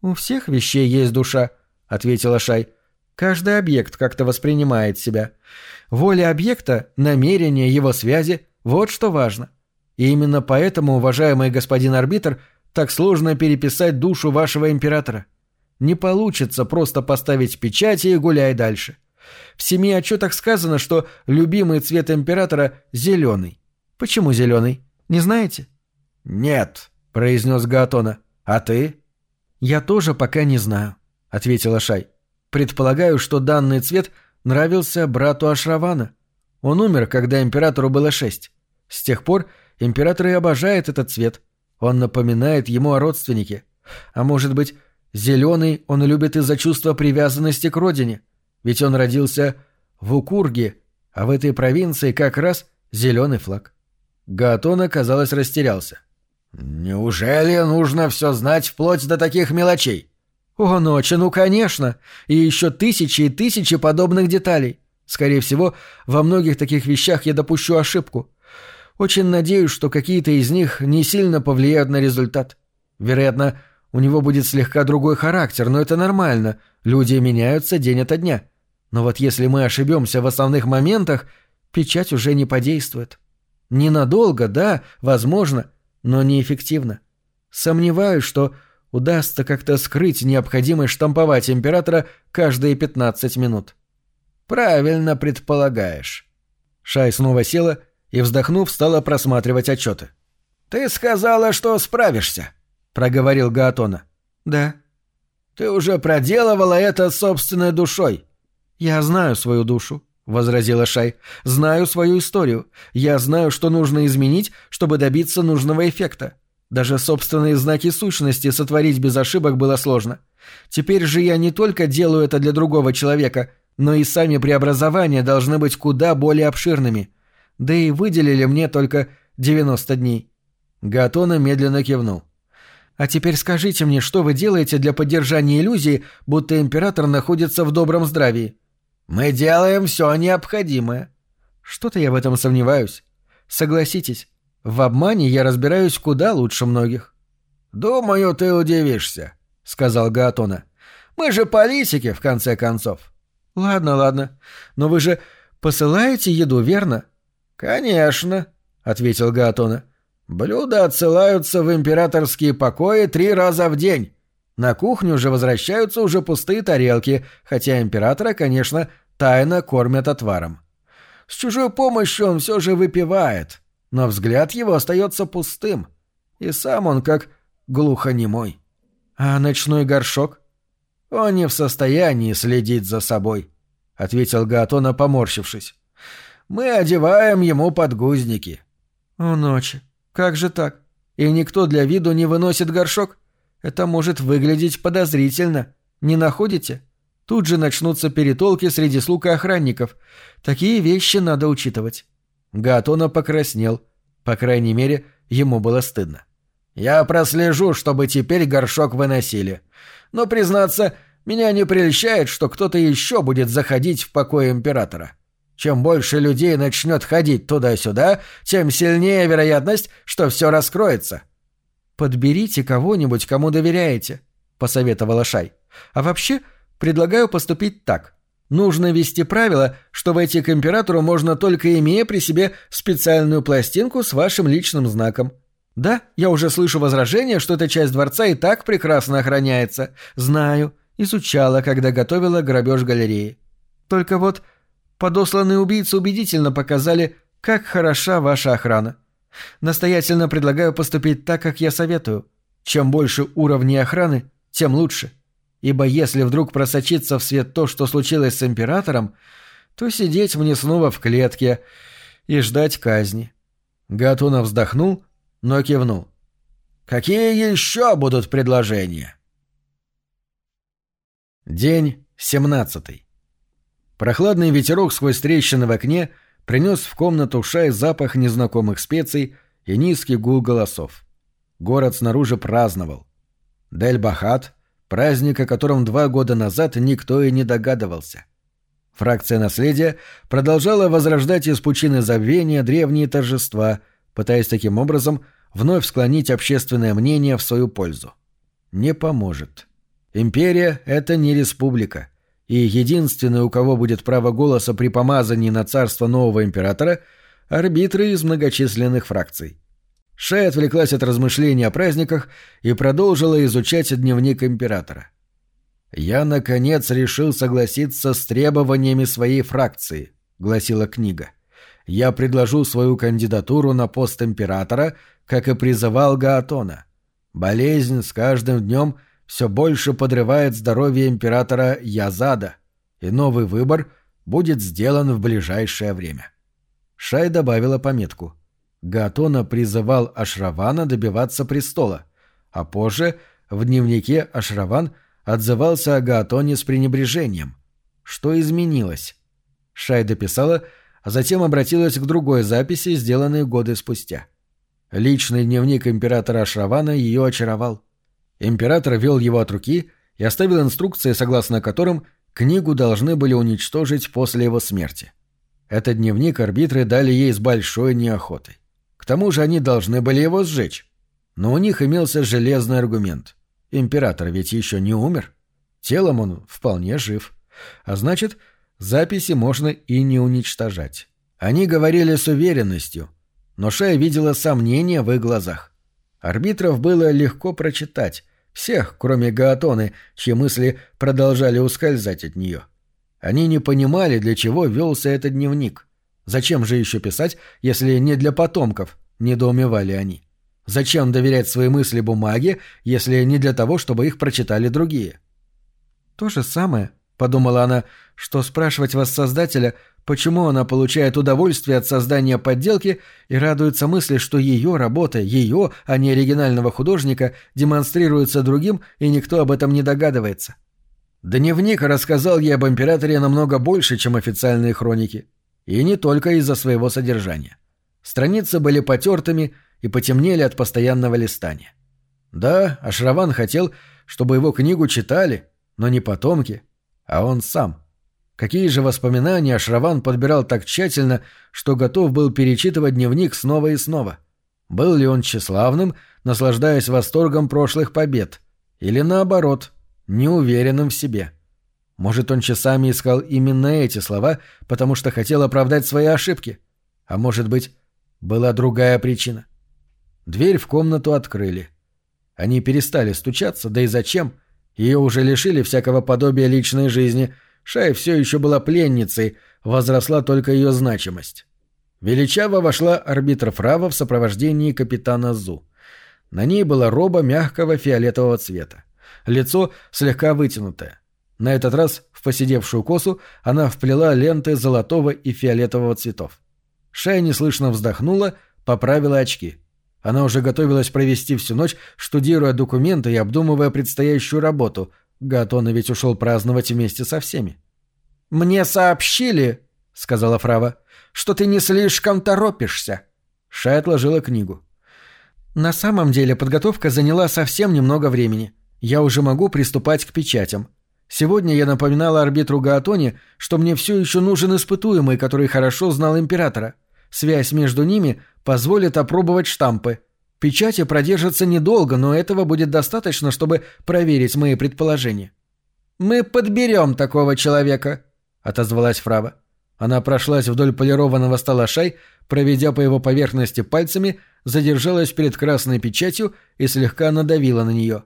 У всех вещей есть душа, ответила Шай. Каждый объект как-то воспринимает себя. Воля объекта, намерение, его связи — вот что важно. И именно поэтому, уважаемый господин арбитр, так сложно переписать душу вашего императора. Не получится просто поставить печати и гуляй дальше. В семи отчетах сказано, что любимый цвет императора — зеленый. Почему зеленый? Не знаете? — Нет, — произнес Гаатона. — А ты? — Я тоже пока не знаю, — ответила Шай. Предполагаю, что данный цвет нравился брату Ашравана. Он умер, когда императору было шесть. С тех пор император и обожает этот цвет. Он напоминает ему о родственнике. А может быть, зеленый он любит из-за чувства привязанности к родине — ведь он родился в Укурге, а в этой провинции как раз зеленый флаг. Гатона, казалось, растерялся. «Неужели нужно все знать вплоть до таких мелочей?» «О, ночи, ну конечно! И еще тысячи и тысячи подобных деталей. Скорее всего, во многих таких вещах я допущу ошибку. Очень надеюсь, что какие-то из них не сильно повлияют на результат. Вероятно, у него будет слегка другой характер, но это нормально. Люди меняются день ото дня. Но вот если мы ошибемся в основных моментах, печать уже не подействует. Ненадолго, да, возможно, но неэффективно. Сомневаюсь, что удастся как-то скрыть необходимость штамповать императора каждые 15 минут. Правильно предполагаешь. Шай снова села и, вздохнув, стала просматривать отчеты. «Ты сказала, что справишься», — проговорил Гаатона. «Да». «Ты уже проделывала это собственной душой». «Я знаю свою душу», — возразила Шай. «Знаю свою историю. Я знаю, что нужно изменить, чтобы добиться нужного эффекта. Даже собственные знаки сущности сотворить без ошибок было сложно. Теперь же я не только делаю это для другого человека, но и сами преобразования должны быть куда более обширными. Да и выделили мне только 90 дней». Гатона медленно кивнул. «А теперь скажите мне, что вы делаете для поддержания иллюзии, будто император находится в добром здравии?» Мы делаем все необходимое. Что-то я в этом сомневаюсь. Согласитесь, в обмане я разбираюсь куда лучше многих. «Думаю, ты удивишься», — сказал Гаатона. «Мы же политики, в конце концов». «Ладно, ладно. Но вы же посылаете еду, верно?» «Конечно», — ответил Гаатона. «Блюда отсылаются в императорские покои три раза в день. На кухню же возвращаются уже пустые тарелки, хотя императора, конечно, тайно кормят отваром. С чужой помощью он все же выпивает, но взгляд его остается пустым, и сам он как глухонемой. А ночной горшок? Он не в состоянии следить за собой, — ответил Гатона, поморщившись. Мы одеваем ему подгузники. О, ночи. Как же так? И никто для виду не выносит горшок? Это может выглядеть подозрительно. Не находите? Тут же начнутся перетолки среди слуг и охранников. Такие вещи надо учитывать. Гатона покраснел. По крайней мере, ему было стыдно. Я прослежу, чтобы теперь горшок выносили. Но, признаться, меня не прельщает, что кто-то еще будет заходить в покой императора. Чем больше людей начнет ходить туда-сюда, тем сильнее вероятность, что все раскроется. «Подберите кого-нибудь, кому доверяете», — посоветовала Шай. «А вообще, предлагаю поступить так. Нужно ввести правило, что войти к императору можно только имея при себе специальную пластинку с вашим личным знаком. Да, я уже слышу возражение, что эта часть дворца и так прекрасно охраняется. Знаю, изучала, когда готовила грабеж галереи. Только вот подосланные убийцы убедительно показали, как хороша ваша охрана. Настоятельно предлагаю поступить так, как я советую. Чем больше уровней охраны, тем лучше. Ибо если вдруг просочиться в свет то, что случилось с императором, то сидеть мне снова в клетке и ждать казни. Гатуна вздохнул но кивнул. «Какие еще будут предложения?» День семнадцатый. Прохладный ветерок сквозь трещины в окне принес в комнату шай запах незнакомых специй и низкий гул голосов. Город снаружи праздновал. Дель-Бахат — праздник, о котором два года назад никто и не догадывался. Фракция наследия продолжала возрождать из пучины забвения древние торжества — пытаясь таким образом вновь склонить общественное мнение в свою пользу. Не поможет. Империя — это не республика, и единственный, у кого будет право голоса при помазании на царство нового императора — арбитры из многочисленных фракций. Шай отвлеклась от размышлений о праздниках и продолжила изучать дневник императора. «Я, наконец, решил согласиться с требованиями своей фракции», — гласила книга. — я предложу свою кандидатуру на пост императора, как и призывал Гаатона. Болезнь с каждым днем все больше подрывает здоровье императора Язада, и новый выбор будет сделан в ближайшее время. Шай добавила пометку. Гаатона призывал Ашравана добиваться престола, а позже в дневнике Ашраван отзывался о Гаатоне с пренебрежением. Что изменилось? Шай дописала — а затем обратилась к другой записи, сделанной годы спустя. Личный дневник императора Ашравана ее очаровал. Император вел его от руки и оставил инструкции, согласно которым книгу должны были уничтожить после его смерти. Этот дневник арбитры дали ей с большой неохотой. К тому же они должны были его сжечь. Но у них имелся железный аргумент. Император ведь еще не умер. Телом он вполне жив. А значит, Записи можно и не уничтожать. Они говорили с уверенностью, но Шая видела сомнения в их глазах. Арбитров было легко прочитать, всех, кроме Гаатоны, чьи мысли продолжали ускользать от нее. Они не понимали, для чего велся этот дневник. Зачем же еще писать, если не для потомков, недоумевали они. Зачем доверять свои мысли бумаге, если не для того, чтобы их прочитали другие? То же самое, подумала она, что спрашивать вас Создателя, почему она получает удовольствие от создания подделки и радуется мысли, что ее работа, ее, а не оригинального художника, демонстрируется другим, и никто об этом не догадывается. Дневник рассказал ей об императоре намного больше, чем официальные хроники. И не только из-за своего содержания. Страницы были потертыми и потемнели от постоянного листания. Да, Ашраван хотел, чтобы его книгу читали, но не потомки, а он сам. Какие же воспоминания Шраван подбирал так тщательно, что готов был перечитывать дневник снова и снова. Был ли он тщеславным, наслаждаясь восторгом прошлых побед, или наоборот, неуверенным в себе? Может, он часами искал именно эти слова, потому что хотел оправдать свои ошибки? А может быть, была другая причина? Дверь в комнату открыли. Они перестали стучаться, да и зачем? Ее уже лишили всякого подобия личной жизни. Шай все еще была пленницей, возросла только ее значимость. Величаво вошла арбитр Фрава в сопровождении капитана Зу. На ней была роба мягкого фиолетового цвета. Лицо слегка вытянутое. На этот раз в посидевшую косу она вплела ленты золотого и фиолетового цветов. Шай неслышно вздохнула, поправила очки. Она уже готовилась провести всю ночь, штудируя документы и обдумывая предстоящую работу. Гатона ведь ушел праздновать вместе со всеми. «Мне сообщили», — сказала Фрава, — «что ты не слишком торопишься». Шай отложила книгу. «На самом деле подготовка заняла совсем немного времени. Я уже могу приступать к печатям. Сегодня я напоминала арбитру Гаатоне, что мне все еще нужен испытуемый, который хорошо знал императора. Связь между ними позволит опробовать штампы. Печати продержатся недолго, но этого будет достаточно, чтобы проверить мои предположения. «Мы подберем такого человека», — отозвалась Фрава. Она прошлась вдоль полированного стола шай, проведя по его поверхности пальцами, задержалась перед красной печатью и слегка надавила на нее.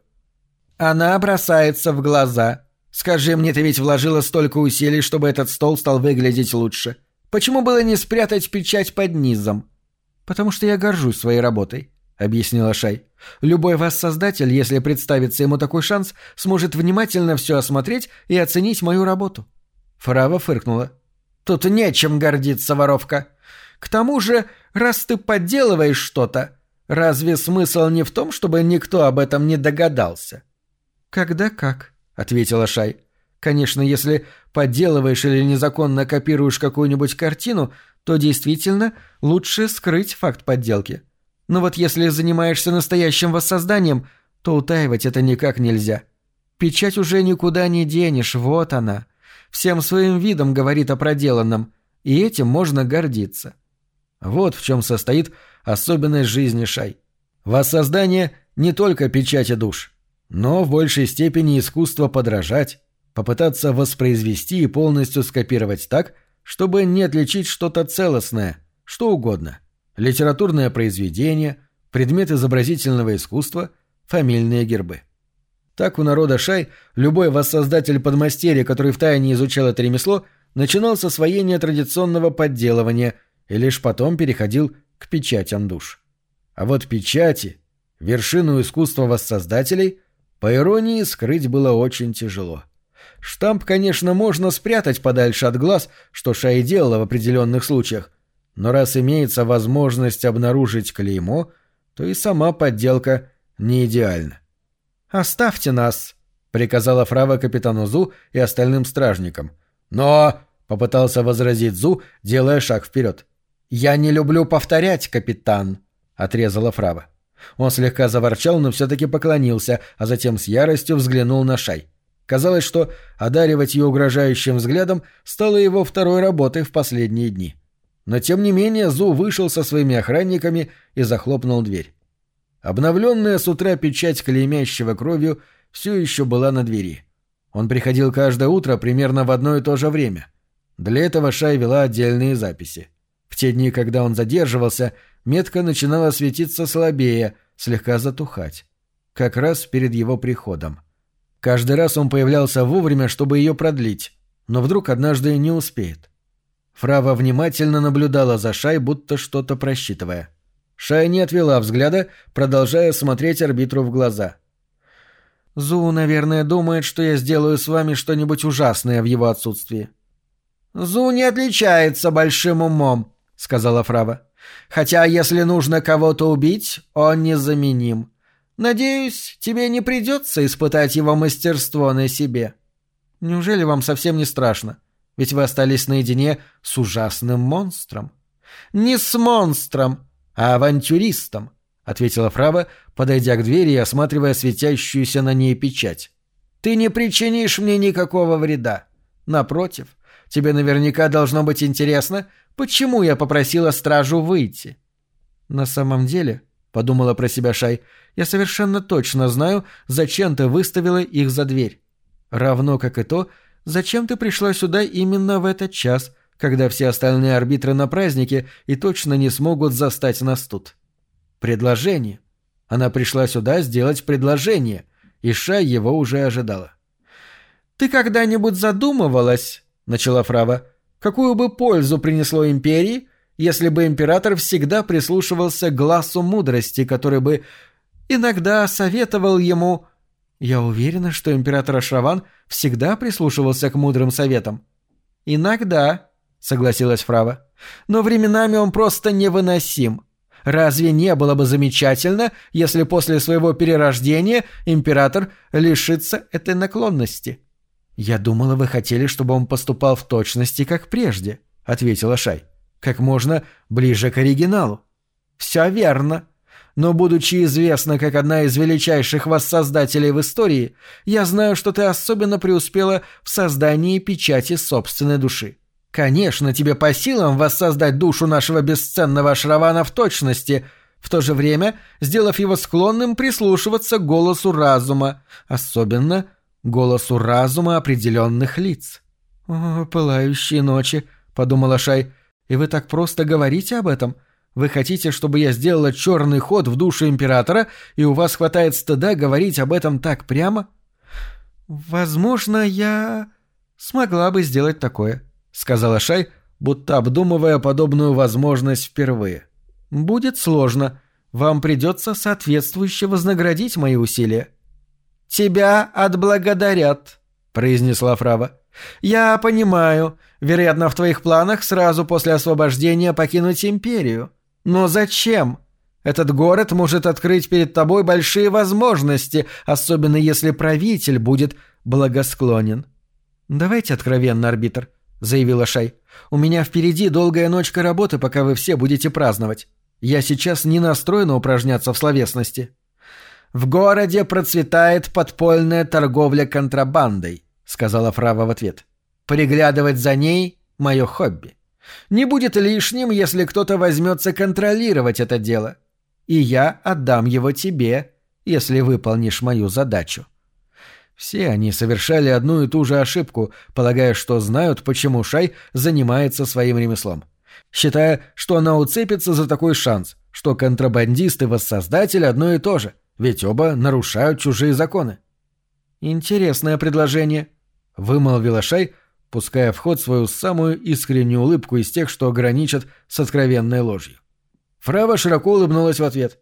«Она бросается в глаза. Скажи мне, ты ведь вложила столько усилий, чтобы этот стол стал выглядеть лучше. Почему было не спрятать печать под низом? Потому что я горжусь своей работой, объяснила Шай. Любой воссоздатель, если представится ему такой шанс, сможет внимательно все осмотреть и оценить мою работу. Фрава фыркнула. Тут нечем гордиться, воровка. К тому же, раз ты подделываешь что-то, разве смысл не в том, чтобы никто об этом не догадался? Когда как, ответила Шай. Конечно, если подделываешь или незаконно копируешь какую-нибудь картину, то действительно лучше скрыть факт подделки. Но вот если занимаешься настоящим воссозданием, то утаивать это никак нельзя. Печать уже никуда не денешь, вот она. Всем своим видом говорит о проделанном, и этим можно гордиться. Вот в чем состоит особенность жизни Шай. Воссоздание не только печати душ, но в большей степени искусство подражать, попытаться воспроизвести и полностью скопировать так, чтобы не отличить что-то целостное, что угодно. Литературное произведение, предмет изобразительного искусства, фамильные гербы. Так у народа Шай любой воссоздатель подмастерья, который втайне изучал это ремесло, начинал с освоения традиционного подделывания и лишь потом переходил к печатям душ. А вот печати, вершину искусства воссоздателей, по иронии, скрыть было очень тяжело. — Штамп, конечно, можно спрятать подальше от глаз, что Шай делала в определенных случаях, но раз имеется возможность обнаружить клеймо, то и сама подделка не идеальна. «Оставьте нас», — приказала Фрава капитану Зу и остальным стражникам. «Но...» — попытался возразить Зу, делая шаг вперед. «Я не люблю повторять, капитан», — отрезала Фрава. Он слегка заворчал, но все-таки поклонился, а затем с яростью взглянул на Шай. Казалось, что одаривать ее угрожающим взглядом стало его второй работой в последние дни. Но тем не менее Зу вышел со своими охранниками и захлопнул дверь. Обновленная с утра печать клеймящего кровью все еще была на двери. Он приходил каждое утро примерно в одно и то же время. Для этого Шай вела отдельные записи. В те дни, когда он задерживался, метка начинала светиться слабее, слегка затухать. Как раз перед его приходом. Каждый раз он появлялся вовремя, чтобы ее продлить, но вдруг однажды не успеет. Фрава внимательно наблюдала за Шай, будто что-то просчитывая. Шай не отвела взгляда, продолжая смотреть арбитру в глаза. «Зу, наверное, думает, что я сделаю с вами что-нибудь ужасное в его отсутствии». «Зу не отличается большим умом», — сказала Фрава. «Хотя, если нужно кого-то убить, он незаменим. Надеюсь, тебе не придется испытать его мастерство на себе. Неужели вам совсем не страшно? Ведь вы остались наедине с ужасным монстром. Не с монстром, а авантюристом, ответила Фрава, подойдя к двери и осматривая светящуюся на ней печать. Ты не причинишь мне никакого вреда. Напротив, тебе наверняка должно быть интересно, почему я попросила стражу выйти. На самом деле, подумала про себя Шай. «Я совершенно точно знаю, зачем ты выставила их за дверь. Равно как и то, зачем ты пришла сюда именно в этот час, когда все остальные арбитры на празднике и точно не смогут застать нас тут. Предложение. Она пришла сюда сделать предложение, и Шай его уже ожидала. «Ты когда-нибудь задумывалась, — начала Фрава, — какую бы пользу принесло империи, если бы император всегда прислушивался к глазу мудрости, который бы иногда советовал ему... Я уверена, что император Ашраван всегда прислушивался к мудрым советам. Иногда, — согласилась Фрава, — но временами он просто невыносим. Разве не было бы замечательно, если после своего перерождения император лишится этой наклонности? «Я думала, вы хотели, чтобы он поступал в точности, как прежде», — ответила Шай. «Как можно ближе к оригиналу». «Все верно. Но, будучи известна как одна из величайших воссоздателей в истории, я знаю, что ты особенно преуспела в создании печати собственной души. Конечно, тебе по силам воссоздать душу нашего бесценного Ашравана в точности, в то же время сделав его склонным прислушиваться к голосу разума, особенно голосу разума определенных лиц. «О, пылающие ночи», — подумала Шай, — «и вы так просто говорите об этом? Вы хотите, чтобы я сделала черный ход в душу императора, и у вас хватает стыда говорить об этом так прямо?» «Возможно, я смогла бы сделать такое», сказала Шай, будто обдумывая подобную возможность впервые. «Будет сложно. Вам придется соответствующе вознаградить мои усилия». «Тебя отблагодарят», — произнесла Фрава. «Я понимаю. Вероятно, в твоих планах сразу после освобождения покинуть империю. Но зачем? Этот город может открыть перед тобой большие возможности, особенно если правитель будет благосклонен». «Давайте откровенно, арбитр. — заявила Шай. «У меня впереди долгая ночка работы, пока вы все будете праздновать. Я сейчас не настроена упражняться в словесности». «В городе процветает подпольная торговля контрабандой», — сказала Фрава в ответ. «Приглядывать за ней — мое хобби. Не будет лишним, если кто-то возьмется контролировать это дело. И я отдам его тебе, если выполнишь мою задачу». Все они совершали одну и ту же ошибку, полагая, что знают, почему Шай занимается своим ремеслом. Считая, что она уцепится за такой шанс, что контрабандист и воссоздатель одно и то же, ведь оба нарушают чужие законы. «Интересное предложение», — вымолвила Шай, пуская в ход свою самую искреннюю улыбку из тех, что граничат с откровенной ложью. Фрава широко улыбнулась в ответ.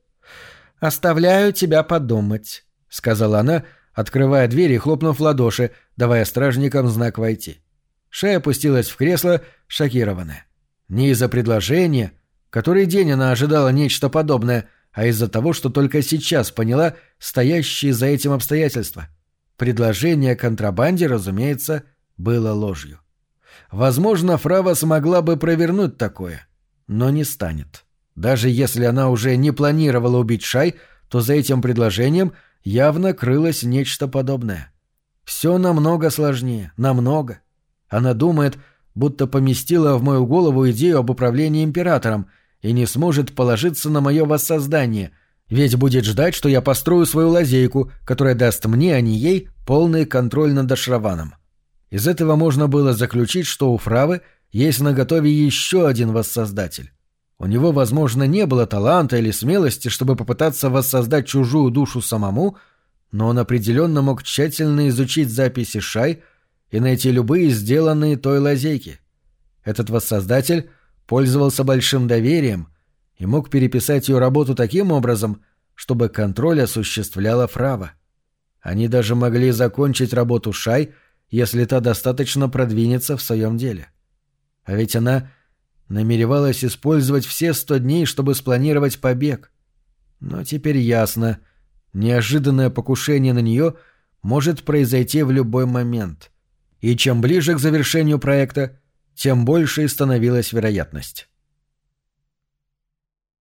«Оставляю тебя подумать», — сказала она, — открывая дверь и хлопнув ладоши, давая стражникам знак войти. Шея опустилась в кресло, шокированная. Не из-за предложения, который день она ожидала нечто подобное, а из-за того, что только сейчас поняла стоящие за этим обстоятельства. Предложение контрабанде, разумеется, было ложью. Возможно, Фрава смогла бы провернуть такое, но не станет. Даже если она уже не планировала убить Шай, то за этим предложением явно крылось нечто подобное. Все намного сложнее, намного. Она думает, будто поместила в мою голову идею об управлении императором и не сможет положиться на мое воссоздание, ведь будет ждать, что я построю свою лазейку, которая даст мне, а не ей, полный контроль над Ашраваном. Из этого можно было заключить, что у Фравы есть на готове еще один воссоздатель. У него, возможно, не было таланта или смелости, чтобы попытаться воссоздать чужую душу самому, но он определенно мог тщательно изучить записи Шай и найти любые сделанные той лазейки. Этот воссоздатель пользовался большим доверием и мог переписать ее работу таким образом, чтобы контроль осуществляла Фрава. Они даже могли закончить работу Шай, если та достаточно продвинется в своем деле. А ведь она намеревалась использовать все сто дней, чтобы спланировать побег. Но теперь ясно, неожиданное покушение на нее может произойти в любой момент. И чем ближе к завершению проекта, тем больше становилась вероятность.